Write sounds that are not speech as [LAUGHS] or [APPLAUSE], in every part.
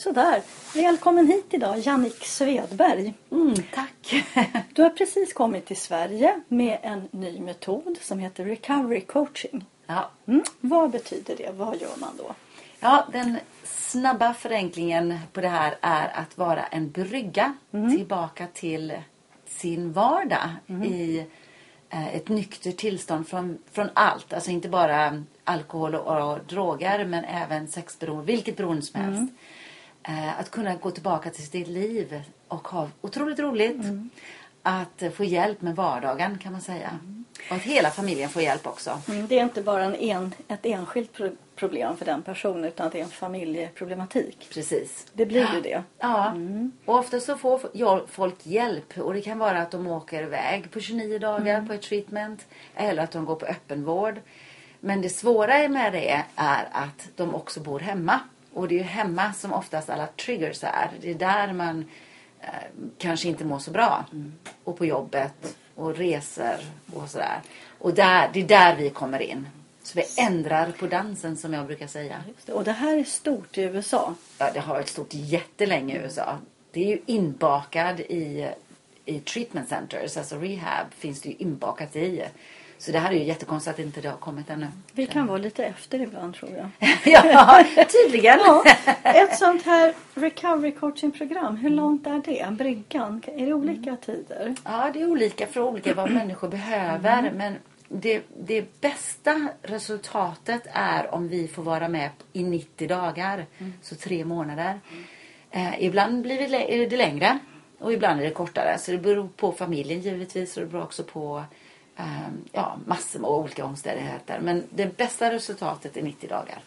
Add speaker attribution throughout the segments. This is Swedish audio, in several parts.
Speaker 1: Sådär. Välkommen hit idag, Jannik Svedberg.
Speaker 2: Mm, tack. [LAUGHS]
Speaker 1: Du har precis kommit till Sverige med en ny metod som heter Recovery Coaching.
Speaker 2: Ja.
Speaker 1: Mm. Vad betyder det? Vad gör man då?
Speaker 2: ja, den snabba förenklingen på det här är att vara en brygga tillbaka till sin vardag i eh, ett nyktert tillstånd från, från allt. Alltså inte bara alkohol och, och droger men även sexberoende, vilket beroende som helst. Eh, att kunna gå tillbaka till sitt liv och ha otroligt roligt. Att eh, få hjälp med vardagen kan man säga. Och att hela familjen får hjälp också.
Speaker 1: Mm, Det är inte bara en en, ett enskilt pro- problem för den personen utan det är en familjeproblematik.
Speaker 2: Precis.
Speaker 1: Det blir ju det.
Speaker 2: Ja, och ofta så får folk hjälp och det kan vara att de åker iväg på 29 dagar på ett treatment eller att de går på öppenvård. Men det svåra med det är att de också bor hemma. Och det är ju hemma som oftast alla triggers är. Det är där man eh, kanske inte mår så bra. Och på jobbet och resor och sådär. Och där, det är där vi kommer in. Så vi ändrar på dansen som jag brukar säga.
Speaker 1: Det. Och det här är stort i USA.
Speaker 2: Ja, det har varit stort jättelänge i USA. Det är ju inbakad i, i treatment centers, alltså rehab finns det ju inbakat i. Så det här är ju jättekonstigt att inte det har kommit ännu.
Speaker 1: Vi kan vara lite efter ibland tror jag. [LAUGHS]
Speaker 2: ja, tydligen.
Speaker 1: Ja, ett sånt här recovery coaching program, hur långt är det? Bryggan? Är det olika tider?
Speaker 2: Ja, det är olika för olika vad människor behöver. Men det, det bästa resultatet är om vi får vara med i 90 dagar. Så tre månader. Eh, ibland blir det, är det längre och ibland är det kortare. Så det beror på familjen givetvis och det beror också på ja, massor med olika omständigheter. Men det bästa resultatet är 90 dagar.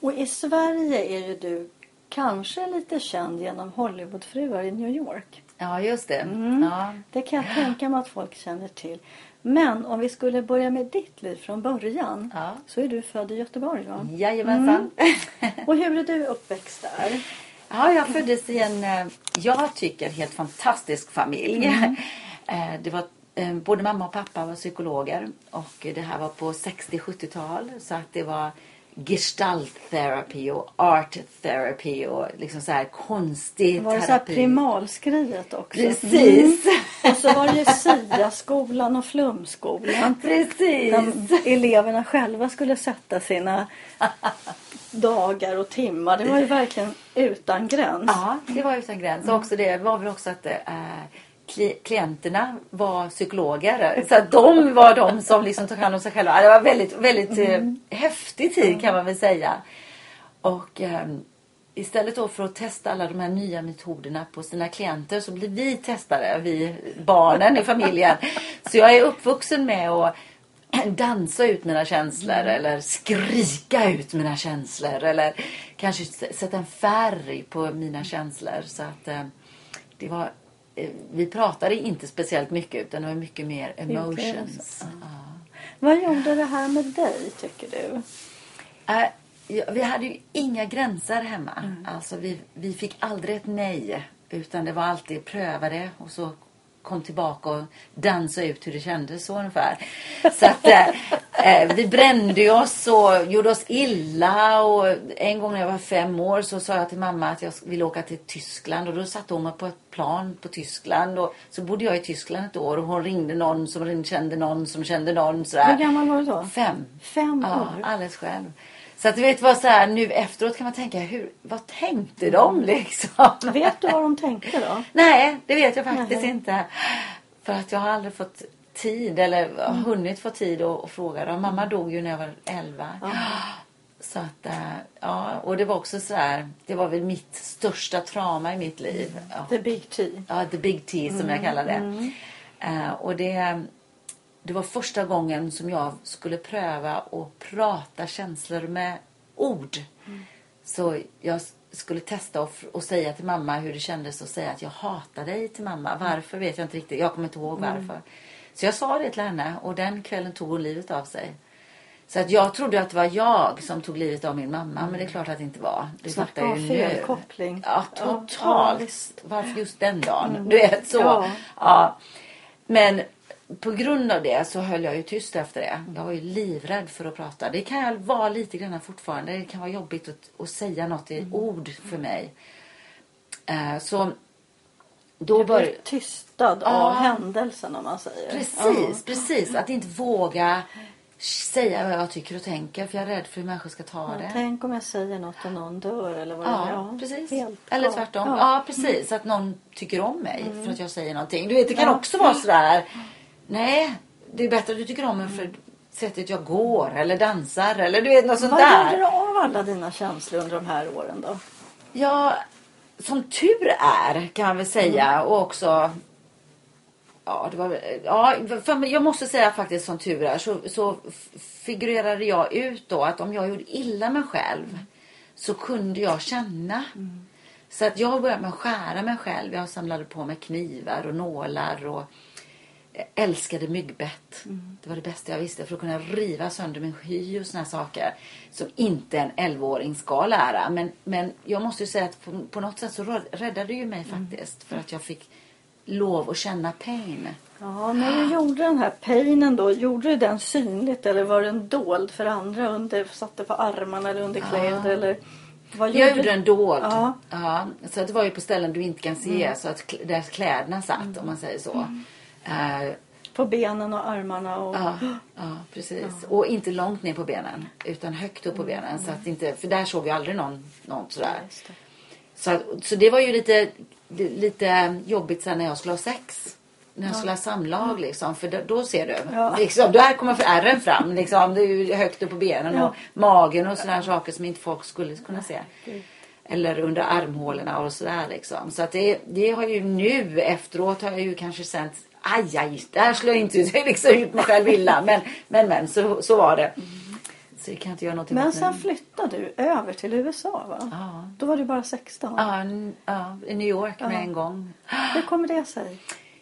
Speaker 1: Och i Sverige är ju du kanske lite känd genom Hollywoodfruar i New York.
Speaker 2: Ja, just det. Ja.
Speaker 1: Det kan jag tänka mig att folk känner till. Men om vi skulle börja med ditt liv från början
Speaker 2: Ja.
Speaker 1: så är du född i Göteborg va?
Speaker 2: Jajamensan.
Speaker 1: Och hur är du uppväxt där?
Speaker 2: Ja, jag föddes i en, eh, jag tycker, helt fantastisk familj. Eh, Det var, både mamma och pappa var psykologer och det här var på 60-70-tal. Så att det var gestalt therapy och art therapy och liksom så här konstig
Speaker 1: Var det så här
Speaker 2: terapi.
Speaker 1: primalskrivet också?
Speaker 2: Precis.
Speaker 1: Och så var det ju SIA-skolan och flumskolan.
Speaker 2: Precis.
Speaker 1: Där eleverna själva skulle sätta sina dagar och timmar. Det var ju verkligen utan gräns.
Speaker 2: Ja, det var utan gräns. Och också det var väl också att eh, kli- klienterna var psykologer. Så att de var de som liksom tog hand om sig själva. Det var väldigt, väldigt eh, häftig tid kan man väl säga. Och eh, istället då för att testa alla de här nya metoderna på sina klienter så blir vi testade, vi barnen i familjen. Så jag är uppvuxen med att dansa ut mina känslor eller skrika ut mina känslor eller kanske sätta en färg på mina känslor. Så att eh, det var, vi pratade inte speciellt mycket utan det var mycket mer emotions. Ja.
Speaker 1: Vad gjorde det här med dig tycker du?
Speaker 2: Ja, vi hade ju inga gränser hemma. Alltså vi, vi fick aldrig ett nej. Utan det var alltid pröva det och så kom tillbaka och dansa ut hur det kändes så ungefär. Så att eh, eh, vi brände oss och gjorde oss illa. Och en gång när jag var fem år så sa jag till mamma att jag ville åka till Tyskland. Och då satte hon mig på ett plan på Tyskland. Och så bodde jag i Tyskland ett år och hon ringde någon som ringde, kände någon som kände någon. Sådär.
Speaker 1: Hur gammal var du då?
Speaker 2: Fem.
Speaker 1: Fem
Speaker 2: Ja,
Speaker 1: år?
Speaker 2: alldeles själv. Så att du vet vad så här, nu efteråt kan man tänka, hur, vad tänkte de liksom?
Speaker 1: Vet du vad de tänkte då? [LAUGHS]
Speaker 2: Nej, det vet jag faktiskt
Speaker 1: Nej.
Speaker 2: inte. För att jag har aldrig fått tid eller har hunnit få tid att, att fråga dem. Mamma dog ju när jag var 11. Så att, eh, ja, och det var också så här, det var väl mitt största trauma i mitt liv. Ja.
Speaker 1: The Big T.
Speaker 2: Ja, the big T som jag kallar det. Eh, och det, det var första gången som jag skulle pröva att prata känslor med ord. Så jag skulle testa och, och säga till mamma hur det kändes att säga att jag hatar dig till mamma. Varför vet jag inte riktigt. Jag kommer inte ihåg varför. Så jag sa det till henne och den kvällen tog hon livet av sig. Så att jag trodde att det var jag som tog livet av min mamma. Men det är klart att det inte var. Det
Speaker 1: Snacka om felkoppling.
Speaker 2: Ja, totalt.
Speaker 1: ja.
Speaker 2: Varför just den dagen? Du vet så.
Speaker 1: Ja.
Speaker 2: Ja. Men på grund av det så höll jag ju tyst efter det. Jag var ju livrädd för att prata. Det kan jag vara lite grann fortfarande. Det kan vara jobbigt att, att säga något i ord för mig. Eh, så då
Speaker 1: Du blir tystad av händelsen om man säger.
Speaker 2: Precis, precis. Att inte våga säga vad jag tycker och tänker för jag är rädd för hur människor ska ta
Speaker 1: Ja,
Speaker 2: det.
Speaker 1: tänk om jag säger något och någon dör eller vad det
Speaker 2: Ja,
Speaker 1: är.
Speaker 2: precis.
Speaker 1: helt
Speaker 2: Eller
Speaker 1: klart.
Speaker 2: tvärtom.
Speaker 1: Ja.
Speaker 2: Ja. precis. Att någon tycker om mig för att jag säger någonting. Du vet, det kan också vara sådär. Nej, det är bättre att du tycker om mig för sättet jag går eller dansar eller du vet något sånt
Speaker 1: Vad gjorde
Speaker 2: där.
Speaker 1: du av alla dina känslor under de här åren då?
Speaker 2: Ja, som tur är kan man väl säga och också Ja, det var, ja, för jag måste säga faktiskt som tur är så, så figurerade jag ut då att om jag gjorde illa mig själv så kunde jag känna. Så att jag började med att skära mig själv. Jag samlade på mig knivar och nålar och älskade myggbett. Det var det bästa jag visste för att kunna riva sönder min hy och såna saker som inte en 11-åring ska lära. Men, men jag måste ju säga att på, på något sätt så räddade det ju mig faktiskt för att jag fick lov att känna pain.
Speaker 1: Ja, när du gjorde den här painen då, gjorde du den synligt eller var den dold för andra? Under, satte på armarna eller under kläder eller? Vad
Speaker 2: Jag gjorde den dold.
Speaker 1: Ja.
Speaker 2: Ja, så det var ju på ställen du inte kan se så att där kläderna satt om man säger så. Eh,
Speaker 1: På benen och armarna och...
Speaker 2: Ja, ja precis. Och inte långt ner på benen. Utan högt upp på benen. Så att inte, för där såg jag aldrig någon, någon sådär.
Speaker 1: Just det.
Speaker 2: Så, att- så det var ju lite, lite jobbigt sen när jag skulle ha sex. När jag skulle ha samlag liksom. För då, då ser du.
Speaker 1: Ja.
Speaker 2: Liksom, där kommer ärren fram. Liksom. Det är ju högt upp på benen
Speaker 1: Ja.
Speaker 2: och magen och sådana saker som inte folk skulle kunna se. Eller under armhålorna och sådär liksom. Så att det, det har ju nu efteråt har jag ju kanske känt Aj, aj, där slår jag inte ut, liksom, ut mig själv illa. [LAUGHS] Men, men, men så, så var det. Så det kan jag inte göra någonting
Speaker 1: Men sen flyttade du över till USA va?
Speaker 2: Ja.
Speaker 1: Då var du bara 16.
Speaker 2: Ja, ja, i New York med en gång.
Speaker 1: Hur kommer det sig?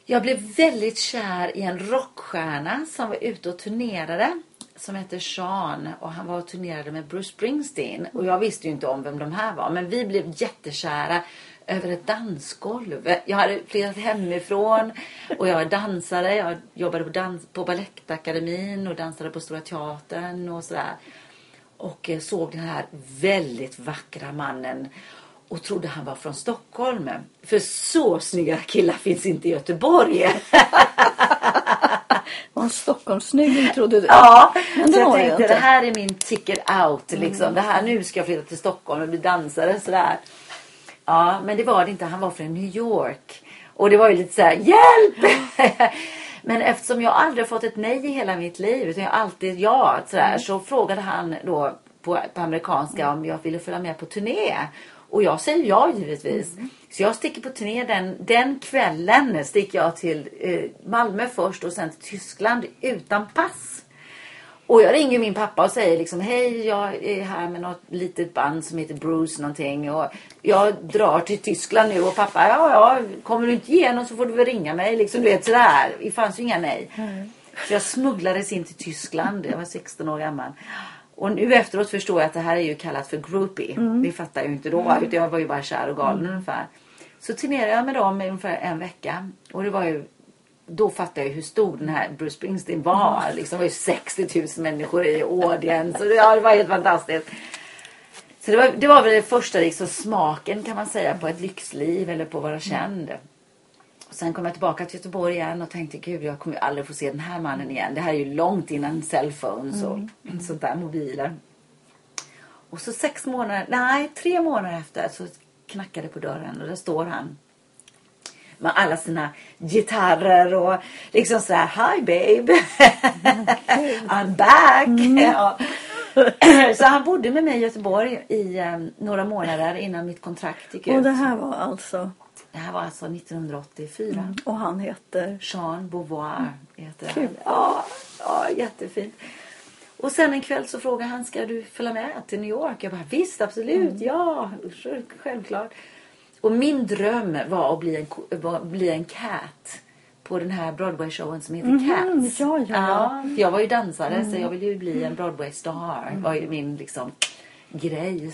Speaker 2: Jag blev väldigt kär i en rockstjärna som var ute och turnerade. Som hette Sean och han var och turnerade med Bruce Springsteen. Och jag visste ju inte om vem de här var. Men vi blev jättekära över ett dansgolv. Jag hade flyttat hemifrån och jag är dansare. Jag jobbade på, dans, på Balettakademin och dansade på Stora Teatern och sådär. Och såg den här väldigt vackra mannen och trodde han var från Stockholm. För så snygga killar finns inte i Göteborg. [LAUGHS]
Speaker 1: Var en Stockholmssnygging trodde du?
Speaker 2: Ja,
Speaker 1: Men det
Speaker 2: så jag
Speaker 1: jag
Speaker 2: tänkte
Speaker 1: inte.
Speaker 2: det här är min ticket out. Liksom. Det här, nu ska jag flytta till Stockholm och bli dansare. Sådär. Ja, men det var det inte. Han var från New York. Och det var ju lite så här, hjälp! [LAUGHS] men eftersom jag aldrig fått ett nej i hela mitt liv, utan jag alltid ja, sådär, så frågade han då på, på amerikanska om jag ville följa med på turné. Och jag säger ja givetvis. Så jag sticker på turné den, den kvällen. Sticker jag till eh, Malmö först och sen till Tyskland utan pass. Och jag ringer min pappa och säger liksom hej jag är här med något litet band som heter Bruce någonting och jag drar till Tyskland nu och pappa ja ja kommer du inte igenom så får du väl ringa mig liksom du vet sådär. Det fanns ju inga nej. Så jag smugglades in till Tyskland. Jag var 16 år gammal. Och nu efteråt förstår jag att det här är ju kallat för groupie. Det fattar jag ju inte då. Utan jag var ju bara kär och galen ungefär. Så turnerade jag med dem i ungefär en vecka. Och det var ju då fattade jag hur stor den här Bruce Springsteen var. Liksom, det var ju 60 000 människor i audience. Så det, ja, det var helt fantastiskt. Så det var, det var väl det första liksom, smaken kan man säga på ett lyxliv eller på att vara känd. Och sen kom jag tillbaka till Göteborg igen och tänkte gud jag kommer ju aldrig få se den här mannen igen. Det här är ju långt innan cellphones och sånt där mobiler. Och så sex månader, nej tre månader efter så knackade på dörren och där står han med alla sina gitarrer och liksom så här Hi babe [LAUGHS] I'm back ja. [CLEARS THROAT] Så han bodde med mig i Göteborg i eh, några månader innan mitt kontrakt gick ut.
Speaker 1: Och det här var alltså...
Speaker 2: Det här var alltså 1984.
Speaker 1: Och han heter...
Speaker 2: Jean Beauvoir heter han.
Speaker 1: Kul.
Speaker 2: Ja, ja, jättefint. Och sen en kväll så frågade han, ska du följa med till New York? Jag bara, visst absolut, ja, självklart. Och min dröm var att bli en, var bli en cat på den här Broadway-showen som heter Cats.
Speaker 1: ja, ja, ja.
Speaker 2: för jag var ju dansare så jag ville ju bli en Broadway-star. Det var ju min liksom grej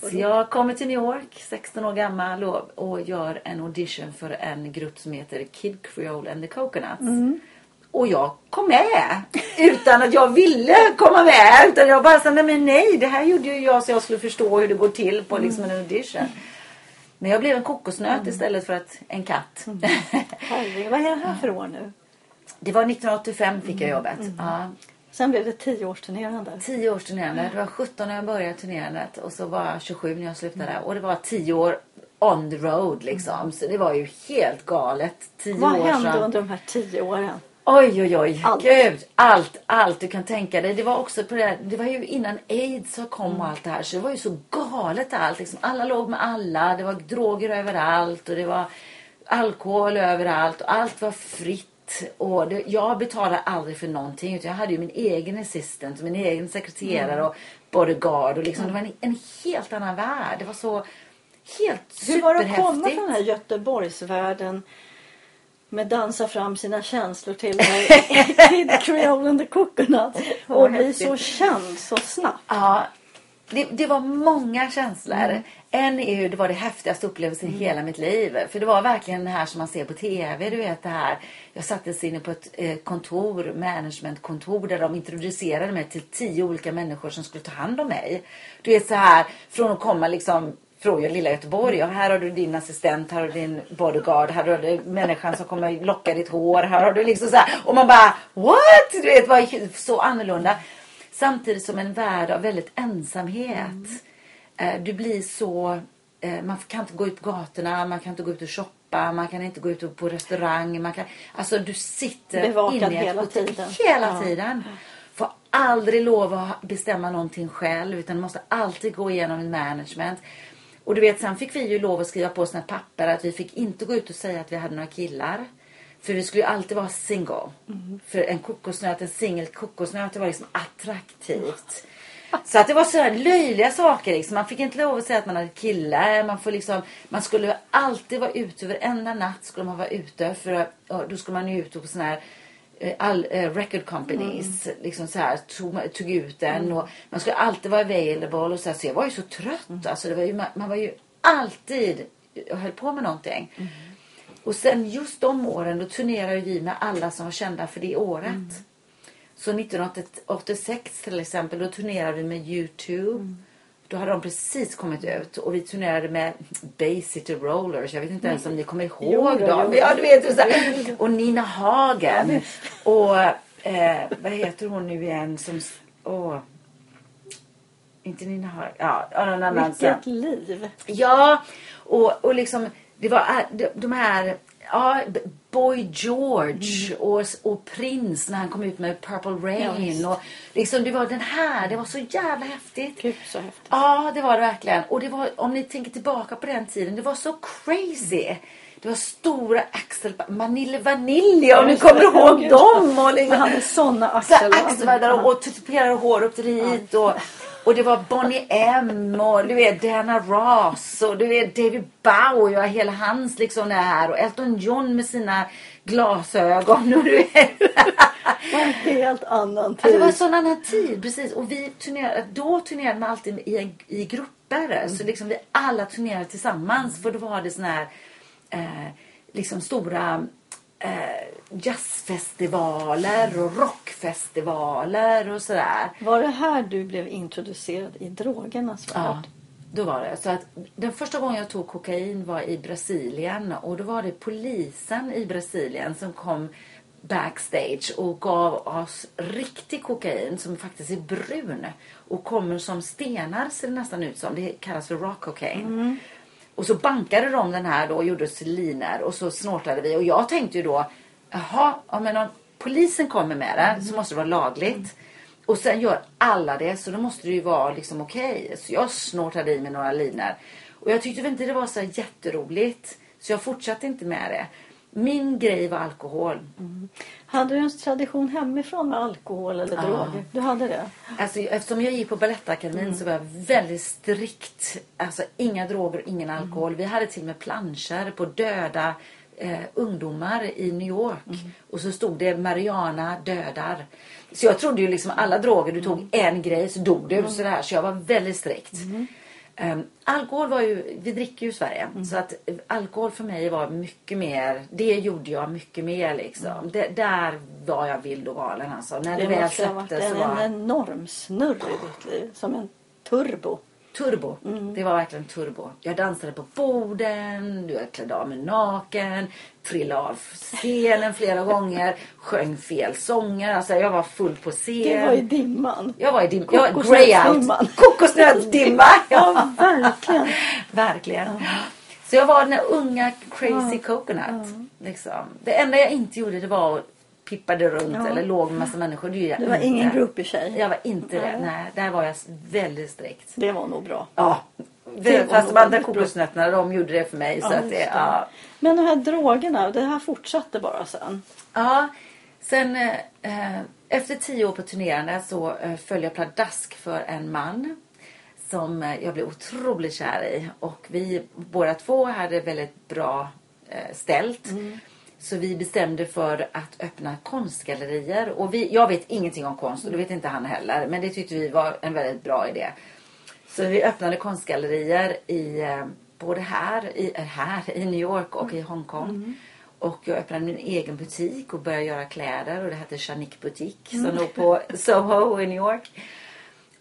Speaker 1: vad
Speaker 2: Så jag kommer till New York, 16 år gammal och, och gör en audition för en grupp som heter Kid Creole and the Coconuts. Och jag kom med. Utan att jag ville komma med. Utan jag bara sa, nej men nej. Det här gjorde ju jag så jag skulle förstå hur det går till på liksom en audition. Men jag blev en kokosnöt istället för att, en katt.
Speaker 1: Herregud, vad är det här för år nu?
Speaker 2: Det var 1985 fick jag jobbet. Ja.
Speaker 1: Sen blev det tioårsturnerande.
Speaker 2: Tio års turnerande. Det var 17 när jag började turnerandet och så var jag 27 när jag slutade. Och det var tio år on the road liksom. Så det var ju helt galet. Tio
Speaker 1: Vad
Speaker 2: år
Speaker 1: hände
Speaker 2: sedan.
Speaker 1: under de här tio åren?
Speaker 2: Oj, oj, oj.
Speaker 1: Allt.
Speaker 2: Gud, allt, allt du kan tänka dig. Det var också på det, det var ju innan aids kom och allt det här. Så det var ju så galet allt. Liksom. Alla låg med alla. Det var droger överallt och det var alkohol överallt. Och allt var fritt. Och det, jag betalade aldrig för någonting. Utan jag hade ju min egen assistent, min egen sekreterare och bodyguard. Och liksom, Det var en, en helt annan värld. Det var så helt
Speaker 1: Hur var det att komma
Speaker 2: superhäftigt.
Speaker 1: från den här Göteborgsvärlden med dansa fram sina känslor till [LAUGHS] med Kid Creole and the Coconut och bli så känd så snabbt?
Speaker 2: Ja, det, det var många känslor.
Speaker 1: Mm.
Speaker 2: En är ju, det var det häftigaste upplevelsen i hela mitt liv. För det var verkligen det här som man ser på TV. Du vet det här. Jag sattes inne på ett eh, kontor, managementkontor där de introducerade mig till tio olika människor som skulle ta hand om mig. Du vet så här, från att komma liksom från lilla Göteborg. Ja, här har du din assistent, här har du din bodyguard, här har du människan som kommer locka ditt hår. Här har du liksom så här. Och man bara what? Du vet, ju så annorlunda. Samtidigt som en värld av väldigt ensamhet. Eh, Du blir så... eh, Man kan inte gå ut på gatorna, man kan inte gå ut och shoppa, man kan inte gå ut på restaurang. Man kan, alltså du sitter
Speaker 1: Bevakad
Speaker 2: inne i ett
Speaker 1: hela
Speaker 2: hotell
Speaker 1: tiden.
Speaker 2: Hela
Speaker 1: Ja.
Speaker 2: tiden. Får aldrig lov att bestämma någonting själv utan måste alltid gå igenom en management. Och du vet, sen fick vi ju lov att skriva på såna här papper att vi fick inte gå ut och säga att vi hade några killar. För vi skulle ju alltid vara single. Mm. För en kokosnöt, en singel kokosnöt, det var liksom attraktivt. Så att det var sådana löjliga saker liksom. Man fick inte lov att säga att man hade kille. Man, får liksom, man skulle alltid vara ute. Varenda natt skulle man vara ute. För då skulle man ju ut på sådana här all, eh, record companies liksom så här, tog, tog ut den och man skulle alltid vara available och så, här, så jag var ju så trött. Alltså det var ju, man, man var ju alltid och höll på med någonting. Och sen just de åren då turnerade vi med alla som var kända för det året. Så 1986 till exempel då turnerade vi med U2. Då hade de precis kommit ut och vi turnerade med Bay City Rollers. Jag vet inte ens om ni kommer ihåg
Speaker 1: Jo,
Speaker 2: dem.
Speaker 1: jo.
Speaker 2: Ja, du vet, så här. Och Nina Hagen. och eh, vad heter hon nu igen som... Åh. Inte Nina Hagen. Ja, någon annan.
Speaker 1: Vilket liv!
Speaker 2: Ja, och, och liksom det var äh, de, här ja, Boy George och, och Prince när han kom ut med Purple
Speaker 1: Mm. Ja,
Speaker 2: Rain.
Speaker 1: visst.
Speaker 2: och liksom det var den här, det var så jävla häftigt.
Speaker 1: Gud så häftigt.
Speaker 2: Ja, det var det verkligen. Och det var, om ni tänker tillbaka på den tiden, det var så crazy. Det var stora axel, Manille Vanilja om ni kommer ihåg
Speaker 1: Ja,
Speaker 2: dem. Och liksom,
Speaker 1: Han hade såna
Speaker 2: så här
Speaker 1: axlar.
Speaker 2: axelvaddar och tuperade hår upp till hit. Och, och det var Bonnie M och du vet Diana Ross och du vet David Bowie och hela hans liksom det här. Och Elton John med sina glasögon. Och du vet.
Speaker 1: Det [LAUGHS] var en helt annan
Speaker 2: Ja, det
Speaker 1: tid.
Speaker 2: var en sån annan tid, precis. Och vi turnerade, då turnerade man alltid i, i grupper. Så liksom vi alla turnerade tillsammans. För då var det såna här eh, liksom stora eh, jazzfestivaler och rockfestivaler och sådär.
Speaker 1: Var det här du blev introducerad i drogernas
Speaker 2: Ja,
Speaker 1: värld?
Speaker 2: då var det. Så att den första gången jag tog kokain var i Brasilien. Och då var det polisen i Brasilien som kom backstage och gav oss riktig kokain som faktiskt är brun. Och kommer som stenar ser det nästan ut som. Det kallas för rock cocaine. Och så bankade de den här då och gjorde oss till linor och så snortade vi. Och jag tänkte ju då, jaha, ja, men om polisen kommer med det så måste det vara lagligt. Och sen gör alla det så då måste det ju vara liksom okej. Så jag snortade i mig några linor. Och jag tyckte väl inte det var så jätteroligt. Så jag fortsatte inte med det. Min grej var alkohol.
Speaker 1: Hade du en tradition hemifrån med alkohol eller
Speaker 2: Ja.
Speaker 1: droger? Du hade det?
Speaker 2: Alltså, eftersom jag gick på Balettakademin så var jag väldigt strikt. Alltså inga droger, ingen alkohol. Vi hade till och med planscher på döda eh, ungdomar i New York. Och så stod det Mariana dödar. Så jag trodde ju liksom alla droger, du tog en grej så dog du. Sådär. Så jag var väldigt strikt. Um, alkohol var ju, vi dricker ju i Sverige.
Speaker 1: Mm.
Speaker 2: Så att eh, alkohol för mig var mycket mer, det gjorde jag mycket mer liksom. Det, där var jag vild och galen alltså. När det,
Speaker 1: Det
Speaker 2: väl släpptes så var
Speaker 1: en enorm snurr i ditt liv. Som en turbo.
Speaker 2: Turbo.
Speaker 1: Mm.
Speaker 2: Det var verkligen turbo. Jag dansade på borden, jag klädde av mig naken, trillade av scenen flera gånger, sjöng fel sånger. Alltså jag var full på scen.
Speaker 1: Det var i dimman.
Speaker 2: Jag var i dim- jag var
Speaker 1: Kokosnötsdimman.
Speaker 2: Kokosnötsdimma.
Speaker 1: Ja, verkligen. [LAUGHS]
Speaker 2: Verkligen. Så jag var den unga crazy coconut. Liksom. Det enda jag inte gjorde det var att pippade runt
Speaker 1: Ja.
Speaker 2: eller låg med massa människor. Det jag
Speaker 1: Du var
Speaker 2: inte.
Speaker 1: ingen groupie-tjej.
Speaker 2: Jag var inte det.
Speaker 1: Nej.
Speaker 2: Nej, där var jag väldigt strikt.
Speaker 1: Det var nog bra.
Speaker 2: Ja.
Speaker 1: Det
Speaker 2: Det, fast de andra kokosnötterna de gjorde det för mig. så
Speaker 1: Ja,
Speaker 2: att
Speaker 1: just
Speaker 2: det,
Speaker 1: det.
Speaker 2: ja.
Speaker 1: Men de här drogerna, det här fortsatte bara sen.
Speaker 2: ja. Sen eh, efter tio år på turnerande så eh, föll jag pladask för en man. Som eh, jag blev otroligt kär i. Och vi båda två hade väldigt bra eh, ställt. Så vi bestämde för att öppna konstgallerier. Och vi, jag vet ingenting om konst och det vet inte han heller. Men det tyckte vi var en väldigt bra idé. Så vi öppnade konstgallerier i eh, både här i, eh, här i New York och i Hongkong. Och jag öppnade min egen butik och började göra kläder och det hette Chanique Boutique som låg på [LAUGHS] Soho i New York.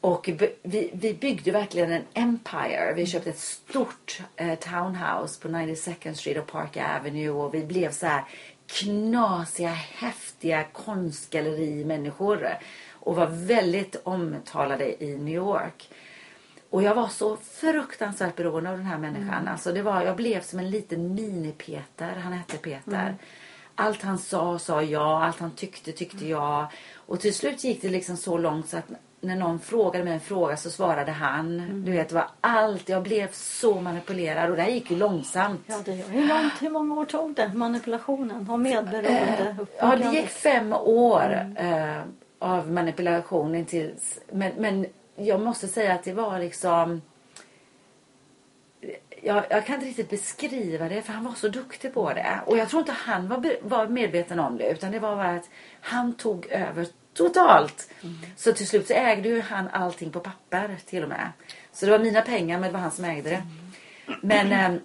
Speaker 2: Och vi, vi byggde verkligen en empire. Vi köpte ett stort eh, townhouse på 92nd Street och Park Avenue och vi blev så här knasiga, häftiga konstgallerimänniskor och var väldigt omtalade i New York. Och jag var så fruktansvärt beroende av den här människan. Alltså det var, jag blev som en liten mini-Peter. Han hette Peter. Allt han sa, sa jag. Allt han tyckte, tyckte jag. Och till slut gick det liksom så långt så att när någon frågade mig en fråga så svarade han. Du vet, det var allt. Jag blev så manipulerad och det här gick ju långsamt.
Speaker 1: Ja, det. Hur, långt, hur många år tog det? Manipulationen och medberoende?
Speaker 2: Ja, det gick fem år eh, av manipulation tills... Men, men jag måste säga att det var liksom... Jag, jag kan inte riktigt beskriva det för han var så duktig på det. Och jag tror inte han var, var medveten om det. Utan det var bara att han tog över totalt. Så till slut så ägde ju han allting på papper till och med. Så det var mina pengar men det var han som ägde det. Men... ehm,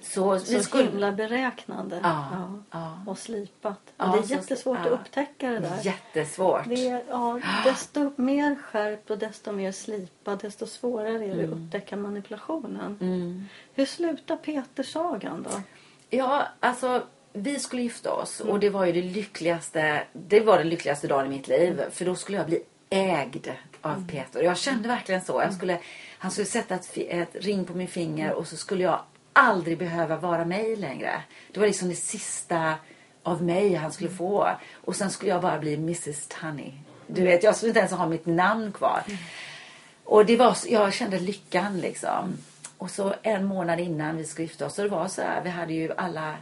Speaker 2: så, vi
Speaker 1: Så
Speaker 2: skulle...
Speaker 1: himla beräknande.
Speaker 2: Ja, ja.
Speaker 1: Och slipat. Och det är
Speaker 2: så-
Speaker 1: jättesvårt
Speaker 2: ja.
Speaker 1: att upptäcka det där.
Speaker 2: Jättesvårt.
Speaker 1: Det är, ja, desto mer skärpt och desto mer slipad desto svårare är det att upptäcka manipulationen.
Speaker 2: Mm.
Speaker 1: Hur slutar Petersagan då?
Speaker 2: Ja, alltså vi skulle gifta oss och det var ju det lyckligaste. Det var den lyckligaste dagen i mitt liv. För då skulle jag bli ägd av Peter. Jag kände verkligen så. Jag skulle, han skulle sätta ett, ett ring på min finger och så skulle jag aldrig behöva vara mig längre. Det var liksom det sista av mig han skulle få. Och sen skulle jag bara bli Mrs Tunny. Du vet, jag skulle inte ens ha mitt namn kvar. Och det var, jag kände lyckan liksom. Och så en månad innan vi skulle gifta oss. Så det var så här, vi hade ju alla,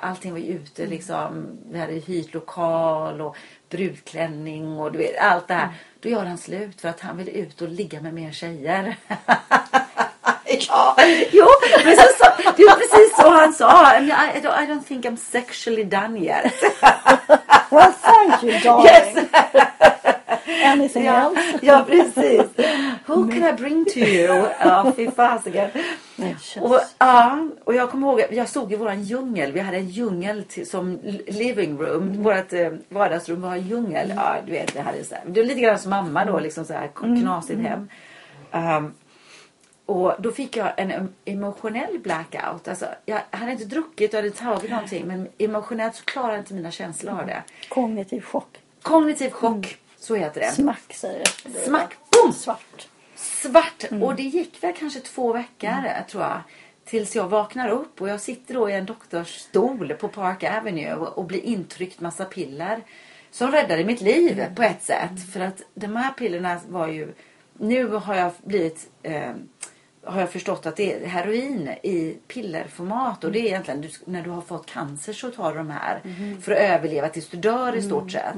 Speaker 2: allting var ju ute liksom. Vi hade hyrt lokal och brudklänning och du vet allt det här. Då gör han slut för att han vill ut och ligga med mer tjejer. [LAUGHS] ja, jo, men så, sa, det var precis så han sa. I, I, don't, I don't think I'm sexually done yet. [LAUGHS]
Speaker 1: Well, thank you darling.
Speaker 2: Yes. [LAUGHS]
Speaker 1: Anything
Speaker 2: Ja,
Speaker 1: else?
Speaker 2: ja, precis. Who can I bring to you? Ja, fy fasiken. Och, ja, och jag kommer ihåg, jag stod i våran djungel. Vi hade en djungel till, som living room. Vårt eh, vardagsrum var en djungel. Ja, du vet, vi hade så här, det var lite grann som mamma då, liksom så här knasigt hem. Um, och då fick jag en em- emotionell blackout. Alltså, jag hade inte druckit och hade tagit någonting. Men emotionellt så klarade inte mina känslor av det.
Speaker 1: Kognitiv chock.
Speaker 2: Kognitiv chock, så heter det.
Speaker 1: Smack säger det.
Speaker 2: Smack, boom!
Speaker 1: Svart.
Speaker 2: Svart. Och det gick väl kanske två veckor tror jag. Tills jag vaknar upp och jag sitter då i en doktorsstol på Park Avenue och, och blir intryckt massa piller. Som räddade mitt liv på ett sätt. För att de här pillerna var ju... Nu har jag blivit... Eh, har jag förstått att det är heroin i pillerformat. Och det är egentligen du, när du har fått cancer så tar du de här. För att överleva tills du dör i stort sett.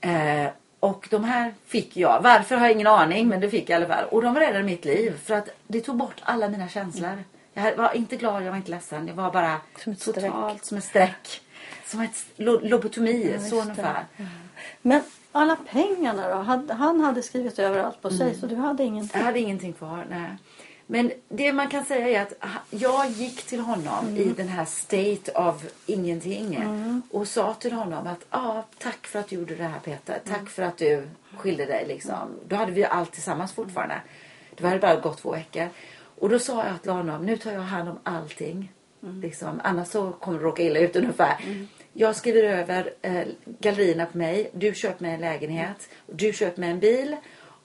Speaker 2: Eh, och de här fick jag. Varför har jag ingen aning men det fick jag i alla fall. Och de räddade mitt liv. För att det tog bort alla mina känslor. Jag var inte glad, jag var inte ledsen. Jag var bara
Speaker 1: Som ett
Speaker 2: totalt
Speaker 1: streck.
Speaker 2: som ett streck. Som ett lo- lobotomi,
Speaker 1: just
Speaker 2: så ungefär.
Speaker 1: Men alla pengarna då? Han hade skrivit över allt på
Speaker 2: Mm.
Speaker 1: sig så du hade ingenting?
Speaker 2: Jag hade ingenting kvar. Nej. Men det man kan säga är att jag gick till honom i den här state of ingenting och sa till honom att ah, tack för att du gjorde det här Peter. Tack för att du skilde dig. Liksom. Då hade vi allt tillsammans fortfarande. Det hade bara gått två veckor. Och då sa jag till honom, nu tar jag hand om allting. Liksom, annars så kommer du råka illa ut ungefär. Jag skriver över eh, gallerierna på mig. Du köper mig en lägenhet. Du köper mig en bil.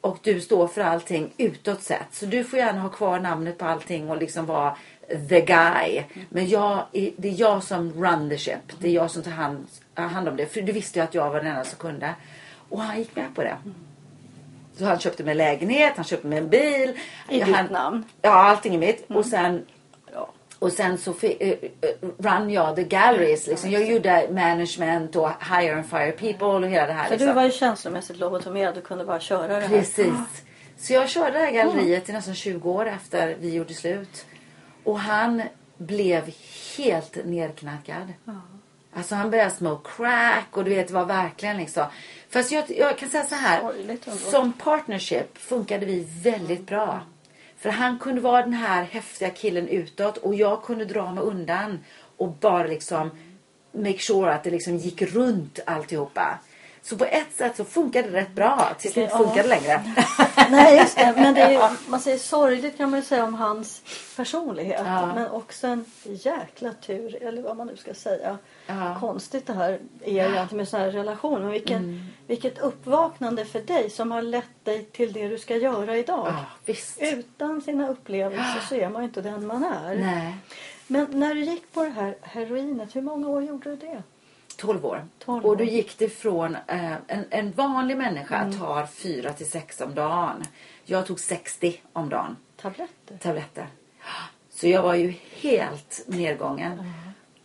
Speaker 2: Och du står för allting utåt sett. Så du får gärna ha kvar namnet på allting och liksom vara the guy. Men jag, det är jag som run the ship. Det är jag som tar hand, hand om det. För du visste ju att jag var den enda som kunde. Och han gick med på det. Så han köpte mig en lägenhet, han köpte mig en bil.
Speaker 1: I
Speaker 2: han,
Speaker 1: ditt namn?
Speaker 2: Ja, allting är mitt. Och sen. och sen så eh, run jag the galleries. Liksom. Jag gjorde management och hire and fire people och hela det här.
Speaker 1: Så
Speaker 2: liksom.
Speaker 1: du var ju känslomässigt lobotomerad och kunde bara köra det här?
Speaker 2: Precis. Så jag körde det här galleriet i nästan 20 år efter vi gjorde slut. Och han blev helt nerknackad. Alltså han började smoke crack och du vet det var verkligen liksom. Fast jag, jag kan säga så här. Som partnership funkade vi väldigt bra. För han kunde vara den här häftiga killen utåt och jag kunde dra mig undan och bara liksom make sure att det liksom gick runt alltihopa. Så på ett sätt så funkade det rätt bra. Tills det inte
Speaker 1: Ja.
Speaker 2: funkade längre. [LAUGHS]
Speaker 1: Nej, just det. Men det är man säger sorgligt kan man ju säga om hans personlighet.
Speaker 2: Ja.
Speaker 1: Men också en jäkla tur, eller vad man nu ska säga.
Speaker 2: Ja.
Speaker 1: Konstigt det här är egentligen med sådana här relationer. Men vilken,
Speaker 2: Mm.
Speaker 1: vilket uppvaknande för dig som har lett dig till det du ska göra idag.
Speaker 2: Ja, visst.
Speaker 1: Utan sina upplevelser så är man ju inte den man är.
Speaker 2: Nej.
Speaker 1: Men när du gick på det här heroinet, hur många år gjorde du det?
Speaker 2: 12 år.
Speaker 1: 12
Speaker 2: och då
Speaker 1: år.
Speaker 2: gick det från eh, en, en vanlig människa
Speaker 1: Mm.
Speaker 2: tar 4 till 6 om dagen. Jag tog 60 om dagen
Speaker 1: Tabletter?
Speaker 2: tabletter. Så jag var ju helt nedgången.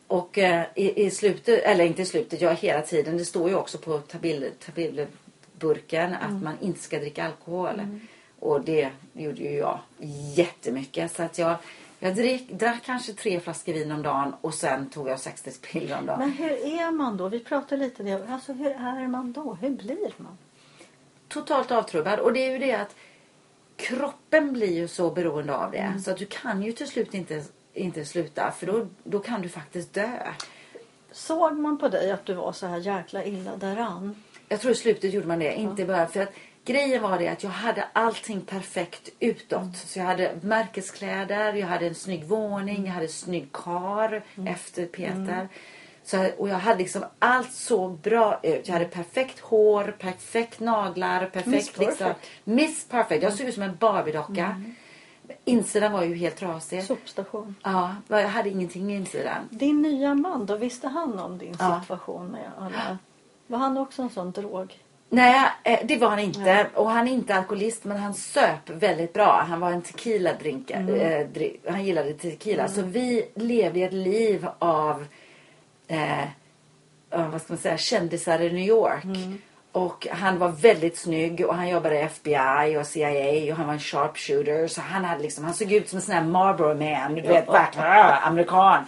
Speaker 2: Och eh, i, i slutet, eller inte i slutet, jag hela tiden, det står ju också på tabil, tabilburken att man inte ska dricka alkohol. Och det gjorde ju jag jättemycket. Så att jag, jag drick, drack kanske tre flaskor vin om dagen och sen tog jag 60 piller om dagen.
Speaker 1: Men hur är man då? Vi pratar lite om det. Alltså hur är man då? Hur blir man?
Speaker 2: totalt avtrubbad. Och det är ju det att kroppen blir ju så beroende av det. Så att du kan ju till slut inte, inte sluta. För då, då kan du faktiskt dö.
Speaker 1: Såg man på dig att du var så här jäkla illa däran?
Speaker 2: Jag tror i slutet gjorde man det. Inte bara för att grejen var det att jag hade allting perfekt utåt. Så jag hade märkeskläder, jag hade en snygg våning, jag hade en snygg kar efter Peter. Så, och jag hade liksom allt så bra ut. Jag hade perfekt hår, perfekt naglar, perfekt
Speaker 1: Miss
Speaker 2: liksom.
Speaker 1: Perfect.
Speaker 2: Miss perfect. Jag såg ut som en Barbiedocka. Insidan var ju helt trasig.
Speaker 1: Sopstation.
Speaker 2: Ja, jag hade ingenting i insidan.
Speaker 1: Din nya man då, visste han om din
Speaker 2: Ja.
Speaker 1: situation med alla? Var han också en sån drog?
Speaker 2: Nej, eh, det var han inte. Och han är inte alkoholist, men han söp väldigt bra. Han var en tequila-drink. Eh, dri- han gillade tequila. Så vi levde ett liv av, eh, vad ska man säga, kändisar i New York. Och han var väldigt snygg och han jobbade i FBI och CIA och han var en sharpshooter. Så han, hade liksom, han såg ut som en sån här Marlboro man. Du vet, verkligen äh, amerikan.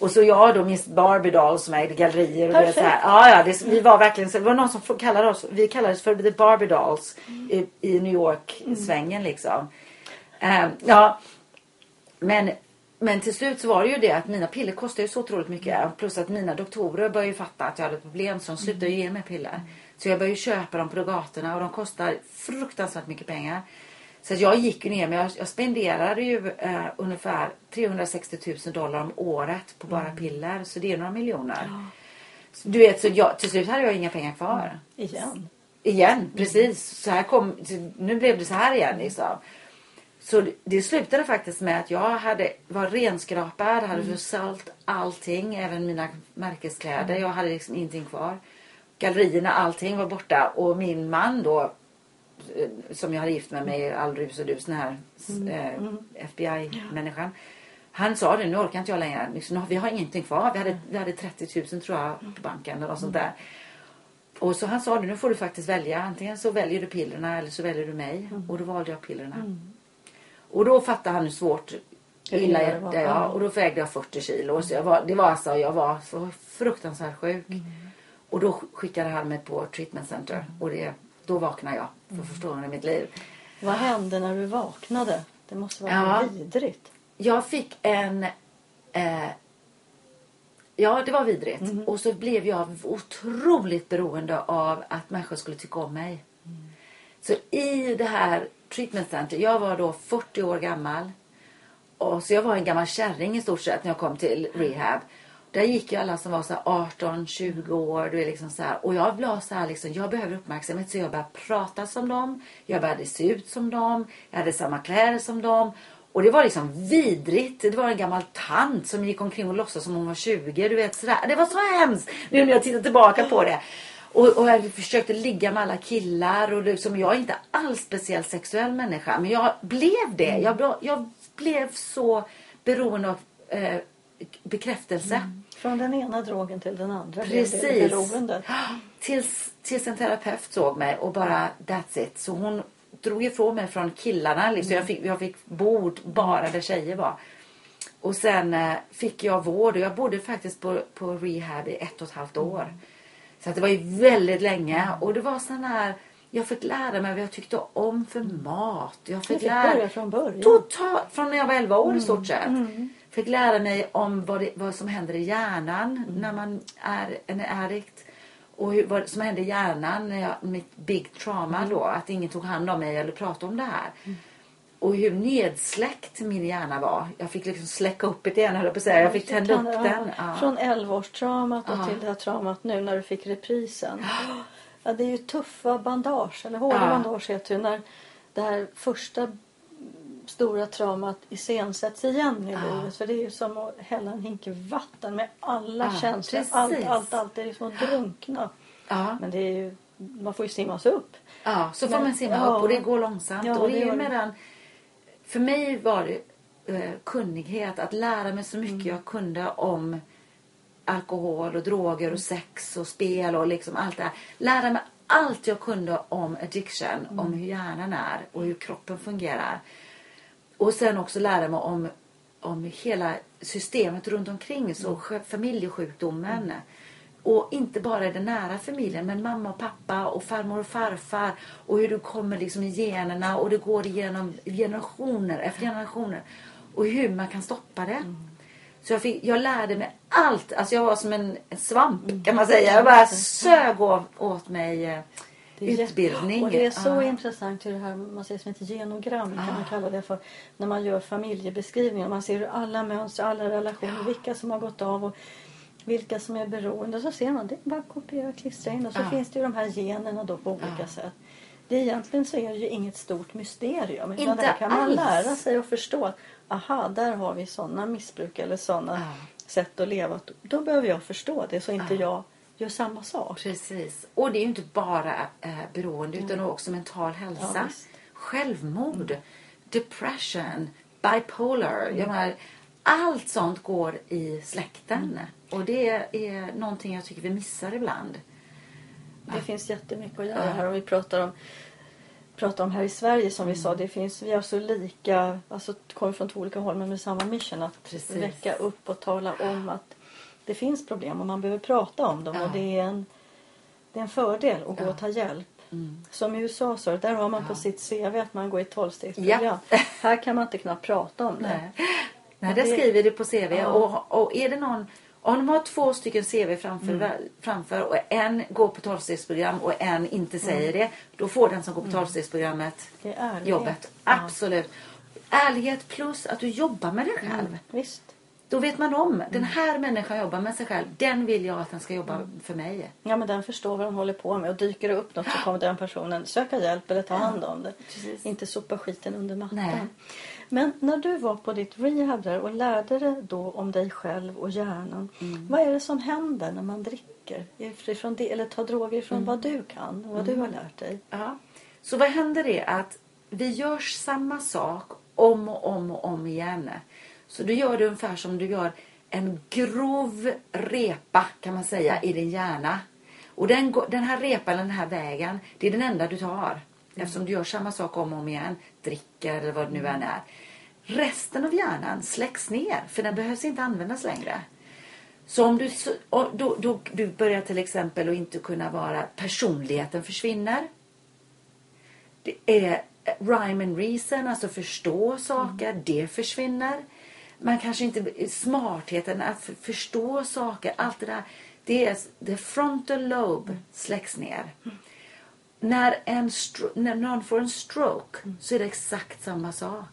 Speaker 2: Och så jag då, Miss Barbie doll som ägde gallerier. Och det, så här, ja, ja, det, vi var verkligen så, det var någon som kallade oss, vi kallades för the Barbie dolls i, i New York-svängen liksom. Ehm, ja, men, men till slut så var det ju det att mina piller kostar ju så otroligt mycket. Plus att mina doktorer började ju fatta att jag hade problem så de slutade ju ge mig piller. Så jag började ju köpa dem på gatorna och de kostar fruktansvärt mycket pengar. Så jag gick ju ner men jag, jag spenderade ju eh, ungefär 360 000 dollar om året på bara piller. Så det är några miljoner. Så Du vet, så jag, till slut hade jag inga pengar kvar.
Speaker 1: Igen?
Speaker 2: Igen, precis. Så här kom, nu blev det så här igen liksom. Så det- slutade faktiskt med att jag hade, var renskrapad, hade försålt allting, även mina märkeskläder. Jag hade liksom ingenting kvar. Gallerierna, allting var borta. Och min man då, som jag hade gift med mig, all rus och dus, den här eh, FBI-människan. Han sa det, nu orkar inte jag längre. Liksom, vi har ingenting kvar. Vi hade, vi hade 30 000 tror jag på banken eller något sånt där. Och så han sa det, nu får du faktiskt välja. Antingen så väljer du pillerna eller så väljer du mig. Och då valde jag pillerna. Och då fattade han hur svårt
Speaker 1: Hur
Speaker 2: illa jag,
Speaker 1: var. ja,
Speaker 2: och då vägde jag 40 kilo. Så jag var, det var alltså, jag var så fruktansvärt sjuk. Och Och då skickade han mig på treatment center. Och det, då vaknade jag för första gången i mitt liv.
Speaker 1: Vad hände när du vaknade? Det måste vara
Speaker 2: Ja.
Speaker 1: vidrigt.
Speaker 2: Jag fick en... Eh, ja, det var vidrigt.
Speaker 1: Mm.
Speaker 2: Och så blev jag otroligt beroende av att människor skulle tycka om mig. Så i det här treatment center, jag var då 40 år gammal. Och så jag var en gammal kärring i stort sett när jag kom till rehab. Där gick ju alla som var så 18, 20 år. Du är liksom så här. Och jag var så här liksom, jag behöver uppmärksamhet så jag började prata som dem. Jag började se ut som dem. Jag hade samma kläder som dem. Och det var liksom vidrigt. Det var en gammal tant som gick omkring och låtsades som hon var 20. Du vet sådär. Det var så hemskt nu när jag tittar tillbaka på det. Och, och jag försökte ligga med alla killar. Och liksom, jag är inte alls speciellt sexuell människa. Men jag blev det. Jag, blev- jag blev så beroende av eh, bekräftelse. Mm.
Speaker 1: Från den ena drogen till den andra.
Speaker 2: Precis.
Speaker 1: Beroendet. [GASPS]
Speaker 2: Tills, tills en terapeut såg mig och bara that's it. Så hon drog ifrån mig från killarna. Liksom. Jag, fick, jag fick bo bara där tjejer var. Och sen eh, fick jag vård och jag bodde faktiskt på, på rehab i ett och ett halvt år. Så att det var ju väldigt länge. Och det var sån här... Jag fick lära mig vad jag tyckte om för mat. Jag fick,
Speaker 1: fick
Speaker 2: lära
Speaker 1: börja från början.
Speaker 2: Totalt, från när jag var 11 år i stort sett. Fick lära mig om vad, det, vad som händer i hjärnan när man är en addict. Och hur, vad som hände i hjärnan när jag, mitt big trauma då. Att ingen tog hand om mig eller pratade om det här. Och hur nedsläckt min hjärna var. Jag fick liksom släcka upp det igen höll jag på att säga. Jag fick tända upp
Speaker 1: ja,
Speaker 2: den. Ja.
Speaker 1: Från 11-årstraumat och
Speaker 2: Ja.
Speaker 1: till det här traumat nu när du fick reprisen. Ja, det är ju tuffa bandage, eller hårda bandage heter det, när det här första stora traumat iscensätts igen i
Speaker 2: Ja.
Speaker 1: livet. För det är ju som att hälla en hink vatten med alla
Speaker 2: Ja,
Speaker 1: känslor.
Speaker 2: precis.
Speaker 1: Allt, allt, allt. Det är som att drunkna.
Speaker 2: Ja.
Speaker 1: Men det är ju, man får ju simmas upp.
Speaker 2: Ja, så får man simma
Speaker 1: ja.
Speaker 2: upp och det går långsamt.
Speaker 1: Ja,
Speaker 2: och
Speaker 1: det
Speaker 2: det är
Speaker 1: gör det.
Speaker 2: med den, för mig var det eh, kunnighet, att lära mig så mycket
Speaker 1: Mm.
Speaker 2: jag kunde om alkohol och droger och sex och spel och liksom allt det här. Lära mig allt jag kunde om addiction,
Speaker 1: Mm.
Speaker 2: om hur hjärnan är och hur kroppen fungerar. Och sen också lära mig om, om hela systemet runt omkring, så
Speaker 1: Mm.
Speaker 2: sj- familjesjukdomen. Och inte bara i den nära familjen, men mamma och pappa och farmor och farfar. Och hur det kommer liksom i generna och det går igenom generationer efter generationer. Och hur man kan stoppa det. Så jag, fick, jag lärde mig allt. Alltså jag var som en en svamp kan man säga. Jag bara sög av, åt mig utbildning.
Speaker 1: Och det är så
Speaker 2: Ja.
Speaker 1: intressant hur det här man säger som ett genogram kan man kalla det för. När man gör familjebeskrivningar. Man ser hur alla mönster, alla relationer, vilka som har gått av och vilka som är beroende. Så ser man det är bara att kopiera och klistra in och så
Speaker 2: Ja.
Speaker 1: finns det ju de här generna då på olika
Speaker 2: Ja.
Speaker 1: sätt. Det är egentligen så är det ju inget stort mysterium. Utan
Speaker 2: Inte
Speaker 1: där kan man
Speaker 2: alls.
Speaker 1: lära sig och förstå att aha, där har vi sådana missbruk eller sådana
Speaker 2: Ja.
Speaker 1: sätt att leva. Då behöver jag förstå det så inte
Speaker 2: Ja.
Speaker 1: jag gör samma sak.
Speaker 2: Precis. Och det är ju inte bara eh, beroende utan också mental hälsa.
Speaker 1: Ja.
Speaker 2: Självmord, depression, bipolar. Jag menar, allt sånt går i släkten. Och det är någonting jag tycker vi missar ibland.
Speaker 1: Det finns jättemycket att göra
Speaker 2: Ja.
Speaker 1: här. Och vi pratar om, pratar om här i Sverige som vi
Speaker 2: Mm.
Speaker 1: sa. Det finns, vi har så lika, alltså kommer från två olika håll men med samma mission. Att
Speaker 2: Precis.
Speaker 1: väcka upp och tala om att det finns problem och man behöver prata om dem.
Speaker 2: Ja.
Speaker 1: Och det är en, det är en fördel att gå
Speaker 2: Ja.
Speaker 1: och ta hjälp.
Speaker 2: Mm.
Speaker 1: Som i USA så där har man på
Speaker 2: Ja.
Speaker 1: sitt CV att man går i ett tolvstegsprogram. [LAUGHS] Här kan man inte knappt prata om det.
Speaker 2: Nej, Nej
Speaker 1: Och
Speaker 2: det skriver det på CV. Och, och är det någon... Om de har två stycken CV framför,
Speaker 1: Mm.
Speaker 2: framför och en går på tolvstegsprogram och en inte säger
Speaker 1: Mm.
Speaker 2: det. Då får den som går på tolvstegsprogrammet
Speaker 1: Det är ärlighet.
Speaker 2: jobbet. Absolut. Ärlighet plus att du jobbar med dig själv.
Speaker 1: Mm, visst.
Speaker 2: Då vet man om. Den här människan jobbar med sig själv. Den vill jag att den ska jobba
Speaker 1: Mm.
Speaker 2: för mig.
Speaker 1: Ja men den förstår vad de håller på med och dyker det upp något så kommer den personen söka hjälp eller ta hand om det.
Speaker 2: Precis.
Speaker 1: Inte sopa skiten under mattan.
Speaker 2: Nej.
Speaker 1: Men när du var på ditt rehab där och lärde dig då om dig själv och hjärnan.
Speaker 2: Mm.
Speaker 1: Vad är det som händer när man dricker? Ifrån det, eller tar droger ifrån
Speaker 2: Mm.
Speaker 1: vad du kan och vad du har lärt dig?
Speaker 2: Ja. Så vad händer är att vi gör samma sak om och om och om igen. Så du gör det ungefär som du gör en grov repa kan man säga i din hjärna. Och den, den här repan, den här vägen, det är den enda du tar. Eftersom du gör samma sak om och om igen. Dricker eller vad det nu än är. Resten av hjärnan släcks ner för den behövs inte användas längre. Så om du, då, då, du börjar till exempel att inte kunna vara, personligheten försvinner. Det är rhyme and reason, alltså förstå saker, det försvinner. Man kanske inte, smartheten att för- förstå saker, allt det där. Det är, the frontal lobe släcks ner. När, en när någon får en stroke så är det exakt samma sak.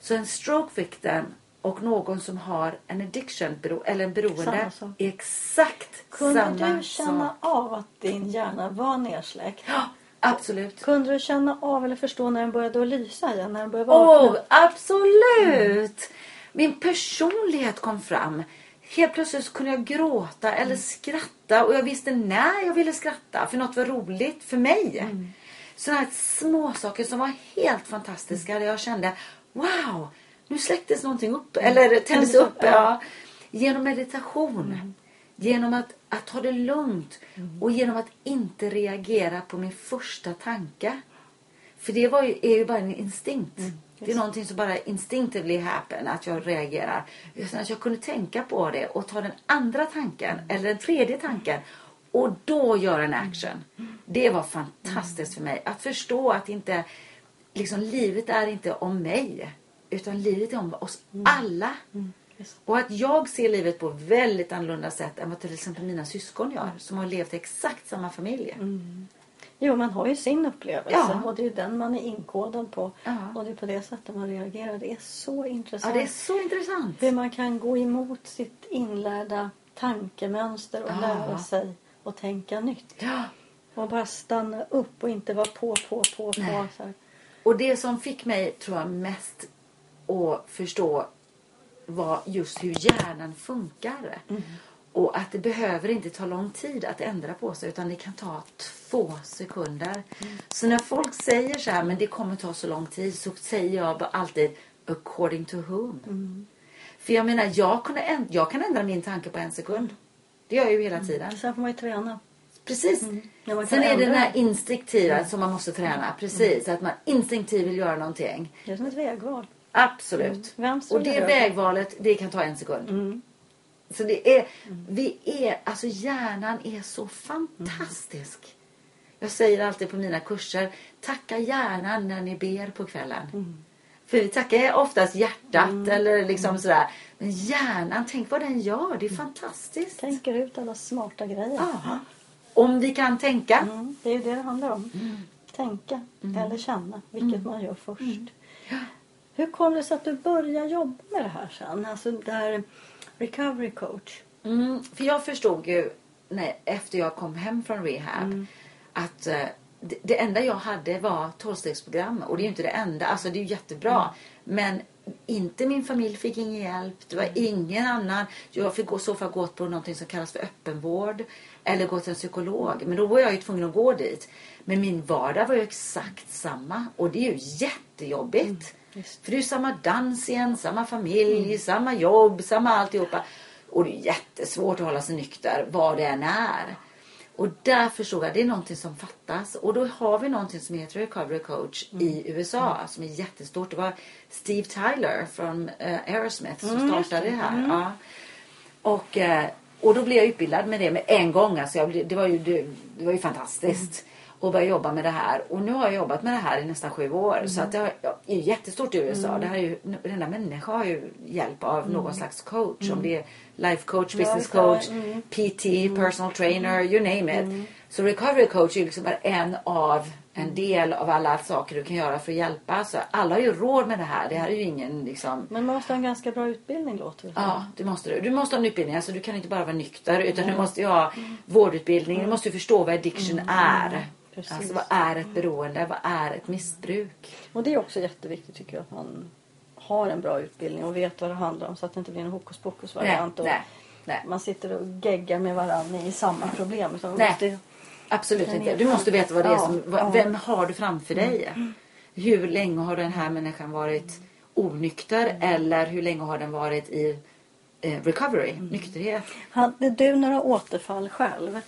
Speaker 2: Så en stroke victim och någon som har en addiction eller en beroende
Speaker 1: Samma sak.
Speaker 2: är exakt
Speaker 1: Kunde
Speaker 2: samma
Speaker 1: du känna
Speaker 2: sak.
Speaker 1: av att din hjärna var nersläckt?
Speaker 2: Ja, absolut.
Speaker 1: Kunde du känna av eller förstå när den började att lysa igen? När den började vakna?
Speaker 2: Åh, absolut! Min personlighet kom fram. Helt plötsligt kunde jag gråta eller skratta och jag visste när jag ville skratta för något var roligt för mig. Mm. Sådana här små saker som var helt fantastiska där jag kände wow, nu släcktes någonting upp eller tändes upp.
Speaker 1: ja.
Speaker 2: Genom meditation. Genom att, att ta det lugnt och genom att inte reagera på min första tanke. För det ju, är ju bara en instinkt det är någonting som bara instinctively happen, att jag reagerar. Utan att jag kunde tänka på det och ta den andra tanken eller den tredje tanken och då göra en action. Det var fantastiskt för mig. Att förstå att inte, liksom livet är inte om mig. Utan livet är om oss alla. Och att jag ser livet på väldigt annorlunda sätt än vad till exempel mina syskon gör. Som har levt i exakt samma familj.
Speaker 1: Jo, man har ju sin upplevelse
Speaker 2: Ja.
Speaker 1: och det är ju den man är inkodad på.
Speaker 2: Ja.
Speaker 1: Och det är på det sättet man reagerar. Det är så
Speaker 2: Ja,
Speaker 1: intressant.
Speaker 2: det är så intressant.
Speaker 1: Hur man kan gå emot sitt inlärda tankemönster och
Speaker 2: Ja.
Speaker 1: lära sig att tänka nytt.
Speaker 2: Ja.
Speaker 1: Och bara stanna upp och inte vara på, på, på, på. Så här.
Speaker 2: Och det som fick mig, tror jag, mest att förstå var just hur hjärnan funkar. Och att det behöver inte ta lång tid att ändra på sig utan det kan ta två sekunder. Så när folk säger så här, men det kommer ta så lång tid, så säger jag alltid according to whom. För jag menar, jag, kunde jag kan ändra min tanke på en sekund. Det gör jag ju hela tiden.
Speaker 1: Sen får man ju träna.
Speaker 2: Precis.
Speaker 1: Kan
Speaker 2: Sen är det den här instinktiva som man måste träna. Precis. Att man instinktivt vill göra någonting.
Speaker 1: Det är som ett vägval.
Speaker 2: Absolut. Och det vägvalet, det kan ta en sekund. Så det är, vi är, alltså hjärnan är så fantastisk. Jag säger alltid på mina kurser, tacka hjärnan när ni ber på kvällen. För vi tackar oftast hjärtat eller liksom sådär. Men hjärnan, tänk vad den gör. Det är fantastiskt.
Speaker 1: Tänker ut alla smarta grejer.
Speaker 2: Ja. Om vi kan tänka.
Speaker 1: Mm, det är ju det det handlar om. Tänka eller känna, vilket man gör först. Hur kom det sig att du började jobba med det här sen? Alltså där recovery coach.
Speaker 2: Mm, för jag förstod ju när, efter jag kom hem från rehab
Speaker 1: Mm.
Speaker 2: att eh, det, det enda jag hade var tolvstegsprogram. Och det är ju inte det enda. Alltså det är ju jättebra.
Speaker 1: Mm.
Speaker 2: Men inte min familj fick ingen hjälp. Det var ingen annan. Jag fick gå, i så fall gå på någonting som kallas för öppenvård. Eller gå till en psykolog. Men då var jag ju tvungen att gå dit. Men min vardag var ju exakt samma. Och det är ju jättejobbigt. För det är ju samma dans igen, samma familj, samma jobb, samma alltihopa. Och det är jättesvårt att hålla sig nykter, vad det än är. Och där förstod jag, det är någonting som fattas. Och då har vi någonting som heter Recovery Coach i USA som är jättestort. Det var Steve Tyler från eh, Aerosmith som startade det här. Ja. Och, eh, och då blev jag utbildad med det med en gång. Alltså jag det, var ju, det, det var ju fantastiskt. Och började jobba med det här. Och nu har jag jobbat med det här i nästan sju år. Så att det är ju jättestort i USA. Det här är ju, varenda människa har ju hjälp av någon slags coach. Om det är life coach, business coach,
Speaker 1: mm.
Speaker 2: PT, personal trainer, you name it. Så recovery coach är liksom bara en av en del av alla saker du kan göra för att hjälpa. Så alla har ju råd med det här. Det här är ju ingen liksom
Speaker 1: Men man måste ha en ganska bra utbildning låter det.
Speaker 2: Ja, det måste du. Du måste ha en utbildning. Alltså, du kan inte bara vara nykter utan du måste ju ha vårdutbildning. Du måste ju förstå vad addiction är.
Speaker 1: Precis.
Speaker 2: Alltså vad är ett beroende? Vad är ett missbruk?
Speaker 1: Och det är också jätteviktigt tycker jag att man har en bra utbildning och vet vad det handlar om så att det inte blir en hokus pokus
Speaker 2: Nej,
Speaker 1: variant. och
Speaker 2: nej, nej.
Speaker 1: Man sitter och geggar med varandra i samma problem. Utan man
Speaker 2: Nej.
Speaker 1: måste,
Speaker 2: Absolut inte. Du måste veta vad det är som... vad-. Vem har du framför dig? Hur länge har den här människan varit onykter? Eller hur länge har den varit i eh, recovery? Nykterhet?
Speaker 1: hade du några återfall själv?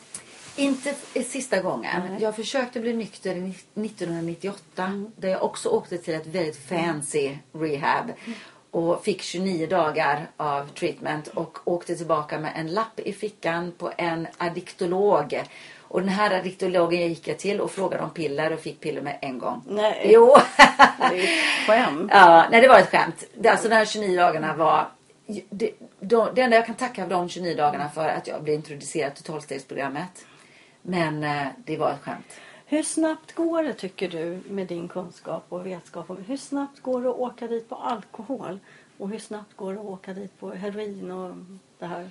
Speaker 2: Inte sista gången.
Speaker 1: Nej.
Speaker 2: Jag försökte bli nykter i 1998. Där jag också åkte till ett väldigt fancy rehab. och fick 29 dagar av treatment och åkte tillbaka med en lapp i fickan på en addiktolog. Och den här addiktologen gick jag till och frågade om piller och fick piller med en gång.
Speaker 1: Nej.
Speaker 2: Jo!
Speaker 1: Det är ett [LAUGHS] skämt.
Speaker 2: ja, nej det var ett skämt. Alltså de här 29 dagarna var... Det, de, det enda jag kan tacka de 29 dagarna för att jag blev introducerad till 12-stegsprogrammet. Men eh, det var ett skämt.
Speaker 1: Hur snabbt går det tycker du med din kunskap och vetskap? om Hur snabbt går det att åka dit på alkohol? Och hur snabbt går det att åka dit på heroin och det här?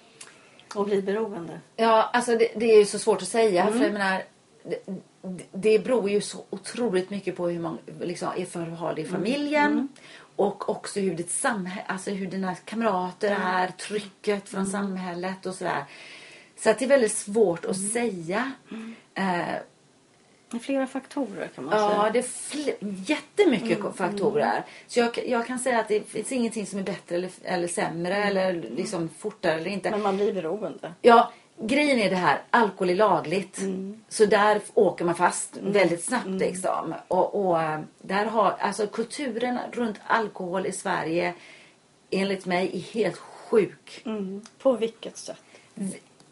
Speaker 1: Och bli beroende?
Speaker 2: Ja, alltså det, det är ju så svårt att säga. För jag menar, det, det beror ju så otroligt mycket på hur man liksom, är för att ha det i familjen. Och också hur ditt samhälle, alltså hur dina kamrater är, trycket från samhället och sådär. Så att det är väldigt svårt att säga. Eh,
Speaker 1: flera faktorer kan man
Speaker 2: Ja,
Speaker 1: säga.
Speaker 2: det är fl- jättemycket faktorer. Så jag, jag kan säga att det finns ingenting som är bättre eller, eller sämre eller liksom fortare eller inte.
Speaker 1: Men man blir beroende.
Speaker 2: Ja, grejen är det här. Alkohol är lagligt.
Speaker 1: Mm.
Speaker 2: Så där åker man fast väldigt snabbt liksom. Och, och eh, där har, alltså kulturen runt alkohol i Sverige enligt mig är helt sjuk.
Speaker 1: Mm. På vilket sätt?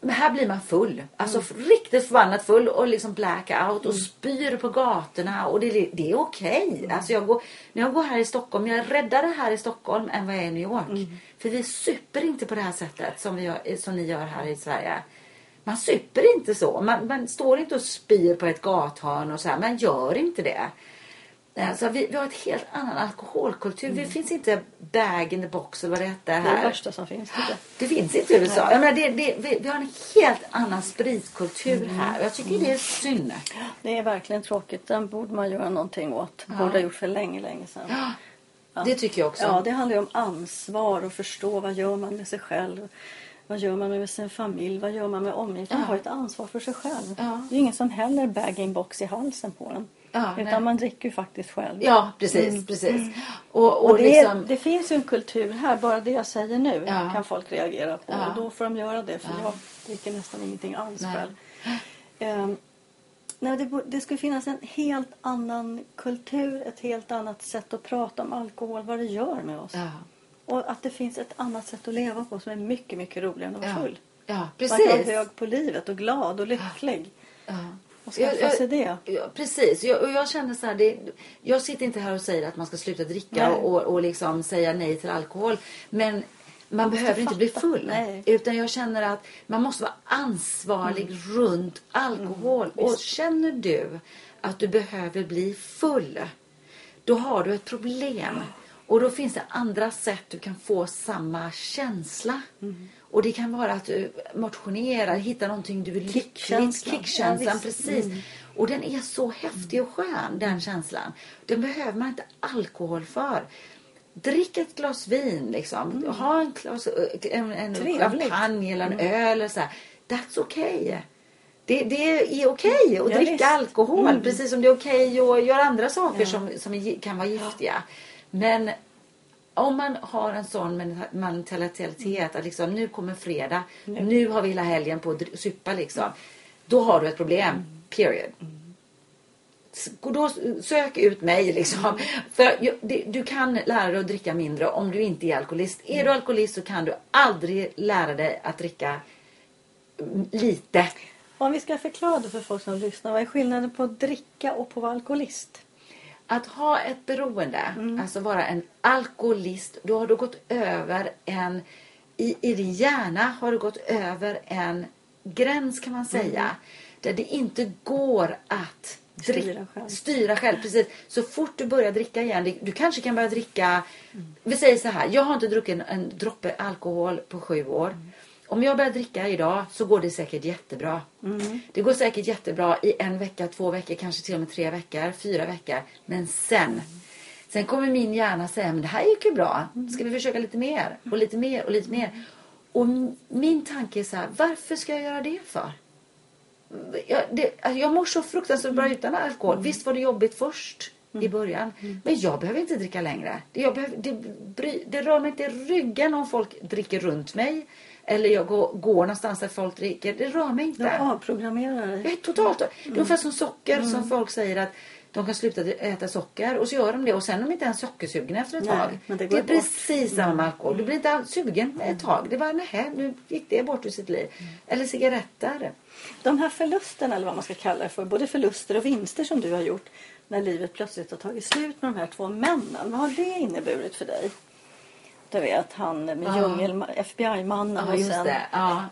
Speaker 2: Men här blir man full. Alltså
Speaker 1: Mm.
Speaker 2: riktigt förbannat full och liksom blackout och spyr på gatorna. Och det, det är okej.
Speaker 1: Mm.
Speaker 2: Alltså jag går, när jag går här i Stockholm, jag är räddare här i Stockholm än vad jag är i New York.
Speaker 1: Mm.
Speaker 2: För vi super inte på det här sättet som, vi gör, som ni gör här i Sverige. Man super inte så. Man, man står inte och spyr på ett gathörn och så här. Man gör inte det. Alltså, vi, vi har ett helt annan alkoholkultur. Det finns inte bag in the box eller vad det hette
Speaker 1: Mm. Det är det
Speaker 2: här.
Speaker 1: värsta som finns. jag.
Speaker 2: Det finns inte i USA. Jag menar, det, det, vi, vi har en helt annan spritkultur här. Och jag tycker det är synd.
Speaker 1: Det är verkligen tråkigt. Den borde man göra någonting åt. Borde ha gjort för länge, länge sedan.
Speaker 2: Ja. Det tycker jag också.
Speaker 1: Ja, det handlar ju om ansvar och förstå vad gör man med sig själv. Vad gör man med sin familj? Vad gör man med omgivningen? Man
Speaker 2: Ja.
Speaker 1: har ett ansvar för sig själv.
Speaker 2: Ja.
Speaker 1: Det är ingen som häller bag-in-box i halsen på en.
Speaker 2: Ja,
Speaker 1: Utan
Speaker 2: nej.
Speaker 1: man dricker ju faktiskt själv.
Speaker 2: Ja, precis. precis. Och, och,
Speaker 1: Mm. Och det,
Speaker 2: liksom...
Speaker 1: det finns ju en kultur här, bara det jag säger nu
Speaker 2: Ja.
Speaker 1: kan folk reagera på.
Speaker 2: Ja.
Speaker 1: Och då får de göra det för
Speaker 2: Ja.
Speaker 1: jag dricker nästan ingenting alls
Speaker 2: Nej.
Speaker 1: själv. Ehm, nej, det, det skulle finnas en helt annan kultur, ett helt annat sätt att prata om alkohol, vad det gör med oss. Och att det finns ett annat sätt att leva på som är mycket, mycket roligare än att vara
Speaker 2: Ja.
Speaker 1: full.
Speaker 2: ja,
Speaker 1: Man kan
Speaker 2: precis.
Speaker 1: vara hög på livet och glad och lycklig.
Speaker 2: Ja.
Speaker 1: Och skaffa
Speaker 2: Jag- jag-
Speaker 1: sig det.
Speaker 2: Ja, precis. Jag, och jag känner så här, det, jag sitter inte här och säger att man ska sluta dricka
Speaker 1: Nej.
Speaker 2: och, och liksom säga nej till alkohol. Men man, behöver inte bli full.
Speaker 1: Nej.
Speaker 2: Utan jag känner att man måste vara ansvarig runt alkohol. och känner du att du behöver bli full, då har du ett problem. Och då finns det andra sätt du kan få samma känsla. Och det kan vara att du motionerar, hittar någonting du vill lyckligt.
Speaker 1: Kickkänslan. Ja,
Speaker 2: precis. Och den är så häftig och skön, den känslan. Den behöver man inte alkohol för. Drick ett glas vin, liksom. Ha en, glas, en, en
Speaker 1: Trevligt.
Speaker 2: champagne eller en öl. Eller så här. That's okay. Det, det är okej att
Speaker 1: Ja,
Speaker 2: dricka
Speaker 1: visst.
Speaker 2: alkohol. Precis som det är okej att göra andra saker som, som är, gi- kan vara giftiga. Men om man har en sån men- mentalitet att liksom, nu kommer fredag, nu har vi hela helgen på att supa liksom. Då har du ett problem. Period. Gå Då sök ut mig liksom. För jag- det- du kan lära dig att dricka mindre om du inte är alkoholist. Är du alkoholist så kan du aldrig lära dig att dricka mm, lite.
Speaker 1: Om vi ska förklara för folk som lyssnar. Vad är skillnaden på att dricka och på att vara alkoholist?
Speaker 2: Att ha ett beroende, alltså vara en alkoholist, då har du gått över en... I, I din hjärna har du gått över en gräns kan man säga. Där det inte går att drick-
Speaker 1: Styra själv.
Speaker 2: styra själv. Precis. Så fort du börjar dricka igen, du kanske kan börja dricka... Vi säger så här, jag har inte druckit en, en droppe alkohol på sju år. Om jag börjar dricka idag så går det säkert jättebra. Det går säkert jättebra i en vecka, två veckor, kanske till och med tre veckor, fyra veckor. Men sen, sen kommer min hjärna säga, men det här gick ju bra. Ska vi försöka lite mer och lite mer och lite mer. Och min tanke är så här, varför ska jag göra det för? Jag, det, alltså, jag mår så fruktansvärt bra utan alkohol. Visst var det jobbigt först i början. Men jag behöver inte dricka längre. Det, behöver, det, bry, det rör mig inte i ryggen om folk dricker runt mig. Eller jag går, går någonstans där folk dricker. Det rör mig inte.
Speaker 1: avprogrammerar
Speaker 2: Jag
Speaker 1: dig.
Speaker 2: är totalt... Det är ungefär som socker som folk säger att De kan sluta äta socker och så gör de det och sen är de inte ens sockersugna efter ett
Speaker 1: Nej,
Speaker 2: tag.
Speaker 1: det
Speaker 2: det, är
Speaker 1: bort. Mm.
Speaker 2: precis samma med alkohol. Du blir inte alls sugen ett tag. Det var nej, nu gick det bort ur sitt liv.
Speaker 1: Mm.
Speaker 2: Eller cigaretter.
Speaker 1: De här förlusterna, eller vad man ska kalla det för, både förluster och vinster som du har gjort när livet plötsligt har tagit slut med de här två männen. Vad har det inneburit för dig? Du vet, han med
Speaker 2: Ja.
Speaker 1: djungel, FBI-mannen
Speaker 2: Ja,
Speaker 1: och sen...
Speaker 2: det. Ja.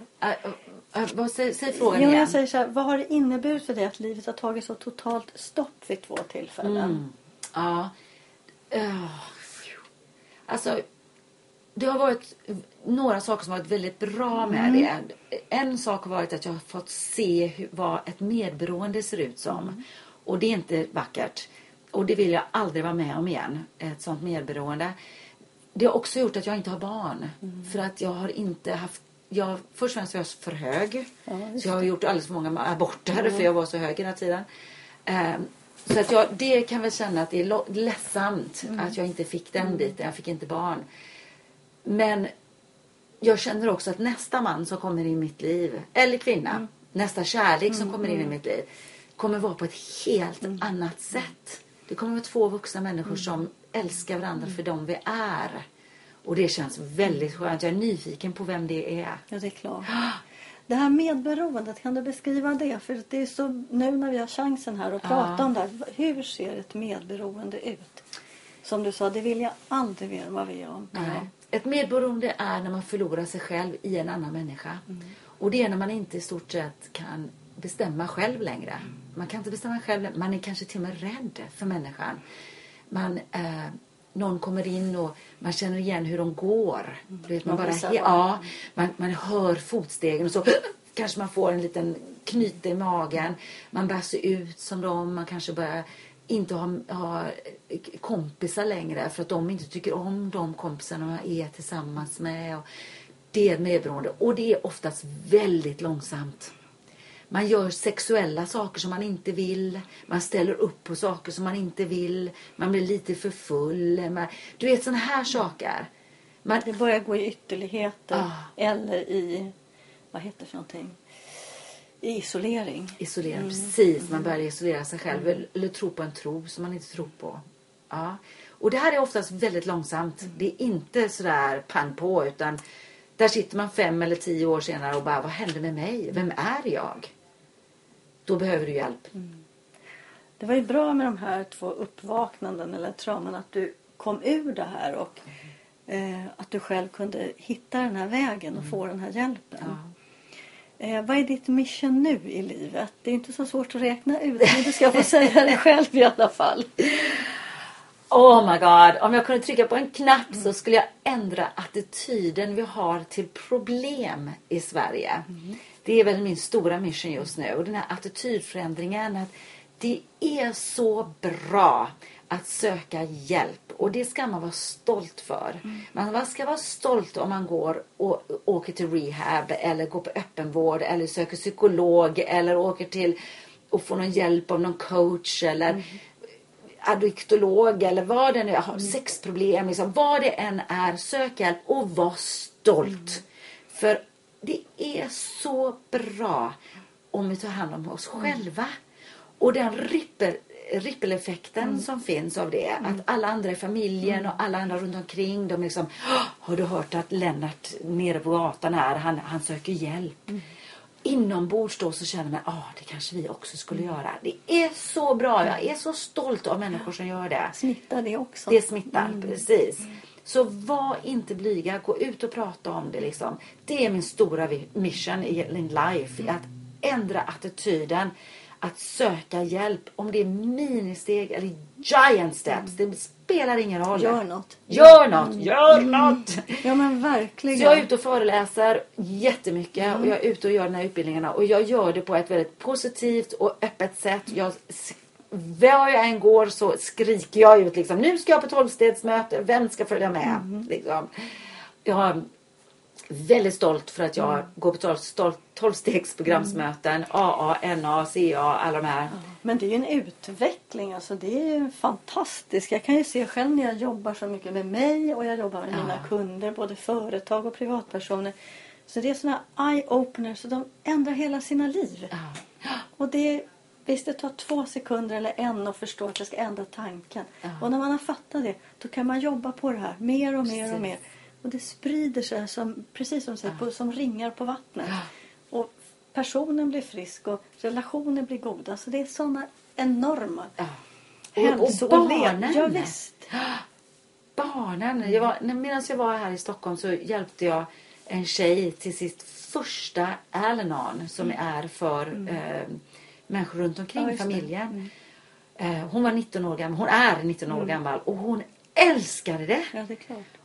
Speaker 2: Vad, säg, säg frågan
Speaker 1: Jo,
Speaker 2: igen.
Speaker 1: jag säger så här, vad har det inneburit för dig att livet har tagit så totalt stopp vid två tillfällen?
Speaker 2: Mm. Ja. Uh, alltså, det har varit några saker som har varit väldigt bra med det. En sak har varit att jag har fått se hur, vad ett medberoende ser ut som. Och det är inte vackert. Och det vill jag aldrig vara med om igen. Ett sånt medberoende. Det har också gjort att jag inte har barn. För att jag har inte haft jag, först och främst var jag för hög.
Speaker 1: Ja,
Speaker 2: så jag har gjort alldeles för många aborter för jag var så hög hela tiden. Ehm, så att jag, det kan väl känna att det är ledsamt att jag inte fick den biten. Jag fick inte barn. Men jag känner också att nästa man som kommer in i mitt liv, eller kvinna, nästa kärlek som kommer in i mitt liv, kommer vara på ett helt annat sätt. Det kommer vara två vuxna människor som älskar varandra för dem vi är. Och det känns väldigt skönt. Jag är nyfiken på vem det är.
Speaker 1: Ja, det är klart. Det här medberoendet, kan du beskriva det? För det är så nu när vi har chansen här att
Speaker 2: Ja.
Speaker 1: prata om det här. Hur ser ett medberoende ut? Som du sa, det vill jag aldrig mer vara med om.
Speaker 2: Nej. Ett medberoende är när man förlorar sig själv i en annan människa. Och det är när man inte i stort sett kan bestämma själv längre. Man kan inte bestämma själv. Man är kanske till och med rädd för människan. Man, eh, någon kommer in och man känner igen hur de går. Du vet, man,
Speaker 1: Man
Speaker 2: bara, ja, man, man hör fotstegen och så [GASPS] kanske man får en liten knyte i magen. Man börjar se ut som dem. Man kanske börjar inte ha, ha kompisar längre för att de inte tycker om de kompisarna man är tillsammans med. Och det är medberoende och det är oftast väldigt långsamt. Man gör sexuella saker som man inte vill. Man ställer upp på saker som man inte vill. Man blir lite för full. Man, du vet sådana här saker. Man,
Speaker 1: Det börjar gå i ytterligheter
Speaker 2: Ah.
Speaker 1: eller i, vad heter det för någonting? I isolering.
Speaker 2: Isolera, precis. Man börjar isolera sig själv. Eller, eller tro på en tro som man inte tror på. Ja. Och det här är oftast väldigt långsamt. Det är inte sådär pang på utan där sitter man fem eller tio år senare och bara vad hände med mig? Vem är jag? Då behöver du hjälp.
Speaker 1: Det var ju bra med de här två uppvaknanden eller trauman att du kom ur det här och eh, att du själv kunde hitta den här vägen och få den här hjälpen.
Speaker 2: Ja.
Speaker 1: Eh, vad är ditt mission nu i livet? Det är inte så svårt att räkna ut men du ska få säga det själv i alla fall. [LAUGHS]
Speaker 2: Oh my god, om jag kunde trycka på en knapp så skulle jag ändra attityden vi har till problem i Sverige. Det är väl min stora mission just nu. Och den här attitydförändringen. Att det är så bra att söka hjälp. Och det ska man vara stolt för. Man ska vara stolt om man går och åker till rehab eller går på öppenvård eller söker psykolog eller åker till och får någon hjälp av någon coach eller addiktolog eller vad det nu är, har sexproblem, liksom, vad det än är, sök hjälp och var stolt. För det är så bra om vi tar hand om oss själva. Och den rippel, rippeleffekten som finns av det. Att alla andra i familjen och alla andra runt omkring de liksom "Åh, Har du hört att Lennart nere på gatan här, han, han söker hjälp. Inombords då så känner man, ah, det kanske vi också skulle göra. Det är så bra. Jag är så stolt av människor som gör det.
Speaker 1: Smittar det också?
Speaker 2: Det smittar, precis. Så var inte blyga, gå ut och prata om det. Liksom. Det är min stora mission i in life. Att ändra attityden. Att söka hjälp. Om det är ministeg eller giant steps. Det spelar ingen roll.
Speaker 1: Gör något.
Speaker 2: Gör något! Gör något!
Speaker 1: Ja men verkligen.
Speaker 2: Så jag är ute och föreläser jättemycket och jag är ute och gör de här utbildningarna och jag gör det på ett väldigt positivt och öppet sätt. Jag, var jag än går så skriker jag ut liksom, nu ska jag på tolvstegsmöte, vem ska följa med? Liksom. Jag är väldigt stolt för att jag går på tolvstegsprogramsmöten, AA, NA, CA, alla de här.
Speaker 1: Men det är ju en utveckling. Alltså det är ju fantastiskt. Jag kan ju se själv när jag jobbar så mycket med mig och jag jobbar med
Speaker 2: Ja.
Speaker 1: mina kunder, både företag och privatpersoner. Så det är såna eye-openers så de ändrar hela sina liv.
Speaker 2: Ja.
Speaker 1: Och det, Visst, det tar två sekunder eller en att förstå att jag ska ändra tanken.
Speaker 2: Ja.
Speaker 1: Och när man har fattat det, då kan man jobba på det här mer och mer och
Speaker 2: Precis.
Speaker 1: mer. Och det sprider sig som, precis som du säger, på, som ringar på vattnet.
Speaker 2: Ja.
Speaker 1: Och personen blir frisk och relationen blir goda. Så det är sådana enorma
Speaker 2: Ja. Och, och
Speaker 1: hälso-
Speaker 2: barnen.
Speaker 1: Ja, visst. [GASPS]
Speaker 2: Barnen. Jag var, medan jag var här i Stockholm så hjälpte jag en tjej till sitt första Al-Anon som är för eh, människor runt omkring
Speaker 1: Mm. Ja,
Speaker 2: familjen. Eh, hon var 19 år gammal. Hon är 19 år gammal och hon älskade det.
Speaker 1: Ja, det.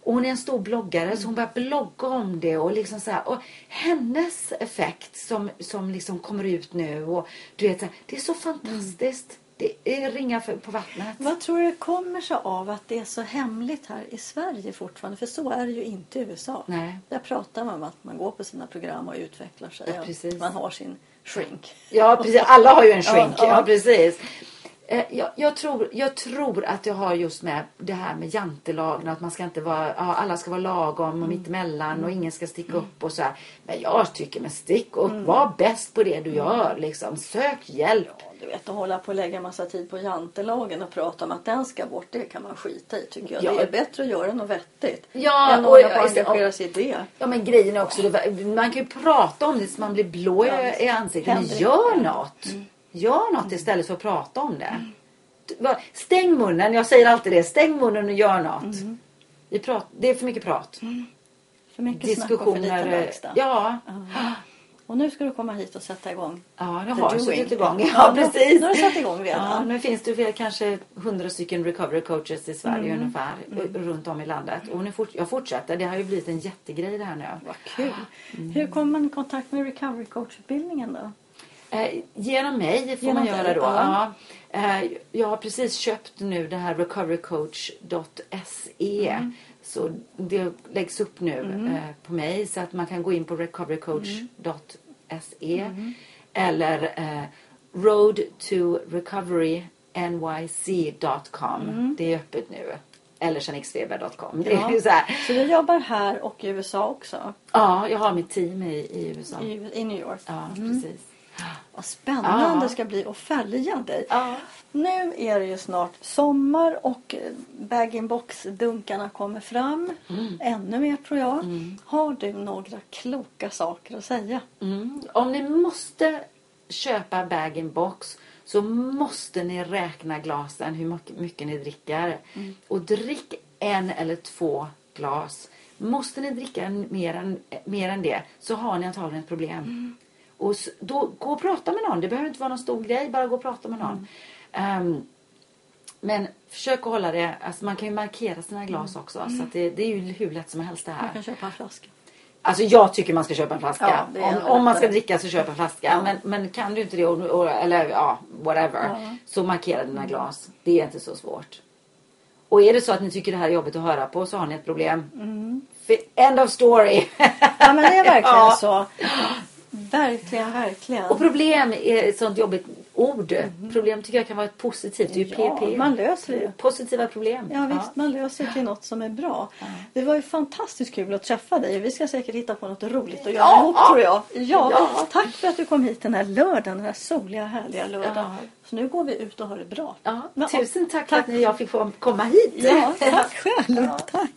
Speaker 2: Och hon är en stor bloggare så hon börjar blogga om det och liksom så här, och hennes effekt som, som liksom kommer ut nu och du vet så här, det är så fantastiskt. Det är ringar för, på vattnet.
Speaker 1: Vad tror du kommer sig av att det är så hemligt här i Sverige fortfarande? För så är det ju inte i USA.
Speaker 2: Nej.
Speaker 1: Där pratar man om att man går på sina program och utvecklar sig.
Speaker 2: Ja.
Speaker 1: Man har sin shrink.
Speaker 2: Ja, precis. Alla har ju en shrink.
Speaker 1: Ja,
Speaker 2: Ja,
Speaker 1: ja.
Speaker 2: precis. Eh, Jag, jag, tror, jag tror att jag har just med det här med jantelagen. Att man ska inte vara, ja, alla ska vara lagom och mittemellan och ingen ska sticka upp och så här. Men jag tycker men stick upp. Var bäst på det du gör liksom. Sök hjälp.
Speaker 1: Du vet, att hålla på och lägga massa tid på jantelagen och prata om att den ska bort, det kan man skita i tycker jag.
Speaker 2: Ja.
Speaker 1: Det är bättre att göra något vettigt.
Speaker 2: Ja,
Speaker 1: än att hålla på och engagera sig i det.
Speaker 2: Ja men grejen är också, det, man kan ju prata om det så man blir blå
Speaker 1: Ja,
Speaker 2: i, i ansiktet. Men gör något. Gör något istället för att prata om det. Stäng munnen, jag säger alltid det. Stäng munnen och gör något. Vi prat, det är för mycket prat.
Speaker 1: För mycket snack och för lite
Speaker 2: Diskussioner. eh,
Speaker 1: verkstad.
Speaker 2: Ja,
Speaker 1: Och nu ska du komma hit och sätta igång.
Speaker 2: ja nu har jag suttit igång. Ja,
Speaker 1: Ja,
Speaker 2: precis.
Speaker 1: nu har du satt igång redan.
Speaker 2: Ja, nu finns det väl kanske hundra stycken recovery coaches i Sverige ungefär. Runt om i landet. Och nu fort, jag fortsätter. Det har ju blivit en jättegrej det här nu.
Speaker 1: Vad kul. Hur kommer man i kontakt med recovery coach-utbildningen då?
Speaker 2: Eh, genom mig får
Speaker 1: Genom
Speaker 2: man göra då.
Speaker 1: ja.
Speaker 2: Eh, jag har precis köpt nu det här recoverycoach.se.
Speaker 1: Mm.
Speaker 2: Så det läggs upp nu eh, på mig så att man kan gå in på recoverycoach.se
Speaker 1: Mm.
Speaker 2: eller eh, road to recoverynyc.com. Det är öppet nu. Eller. Det
Speaker 1: Mm. Ja.
Speaker 2: så här.
Speaker 1: Så du jobbar här och i USA också?
Speaker 2: Ja, jag har mitt team i, i USA.
Speaker 1: I, i New York?
Speaker 2: Ja, precis.
Speaker 1: Vad spännande det ska bli att följa dig. Nu är det ju snart sommar och bag-in-box-dunkarna kommer fram.
Speaker 2: Mm.
Speaker 1: Ännu mer tror jag. Har du några kloka saker att säga?
Speaker 2: Mm. Om ni måste köpa bag-in-box så måste ni räkna glasen hur mycket, ni dricker. Och drick en eller två glas. Måste ni dricka mer än, mer än det så har ni antagligen ett problem. Och då, gå och prata med någon. Det behöver inte vara någon stor grej. Bara gå och prata med någon. Ehm, men försök att hålla det. Alltså man kan ju markera sina glas också. Så att det, det är ju hur lätt som helst det här.
Speaker 1: Man kan köpa en flaska.
Speaker 2: Alltså jag tycker man ska köpa en flaska.
Speaker 1: Ja,
Speaker 2: om, om man ska dricka så köp en flaska. Men, men kan du inte det, och, och, eller ja, whatever.
Speaker 1: Ja.
Speaker 2: Så markera dina glas. Det är inte så svårt. Och är det så att ni tycker det här är jobbigt att höra på så har ni ett problem. För- End of story.
Speaker 1: Ja men det är verkligen [LAUGHS]
Speaker 2: Ja.
Speaker 1: så. Verkligen, verkligen.
Speaker 2: och problem är ett sånt jobbigt ord. Problem tycker jag kan vara ett positivt. Det är
Speaker 1: Ja,
Speaker 2: PP.
Speaker 1: man löser det.
Speaker 2: Positiva problem.
Speaker 1: Ja visst, man löser till något som är bra. Det var ju fantastiskt kul att träffa dig. Vi ska säkert hitta på något roligt att göra
Speaker 2: Ja.
Speaker 1: ihop tror jag. Ja,
Speaker 2: Ja.
Speaker 1: Tack för att du kom hit den här lördagen, den här soliga härliga lördagen.
Speaker 2: Ja.
Speaker 1: Så nu går vi ut och har det bra.
Speaker 2: Ja,
Speaker 1: Ja,
Speaker 2: tusen tack,
Speaker 1: tack.
Speaker 2: för att jag fick komma hit.
Speaker 1: Ja, [LAUGHS] tack själv. Tack.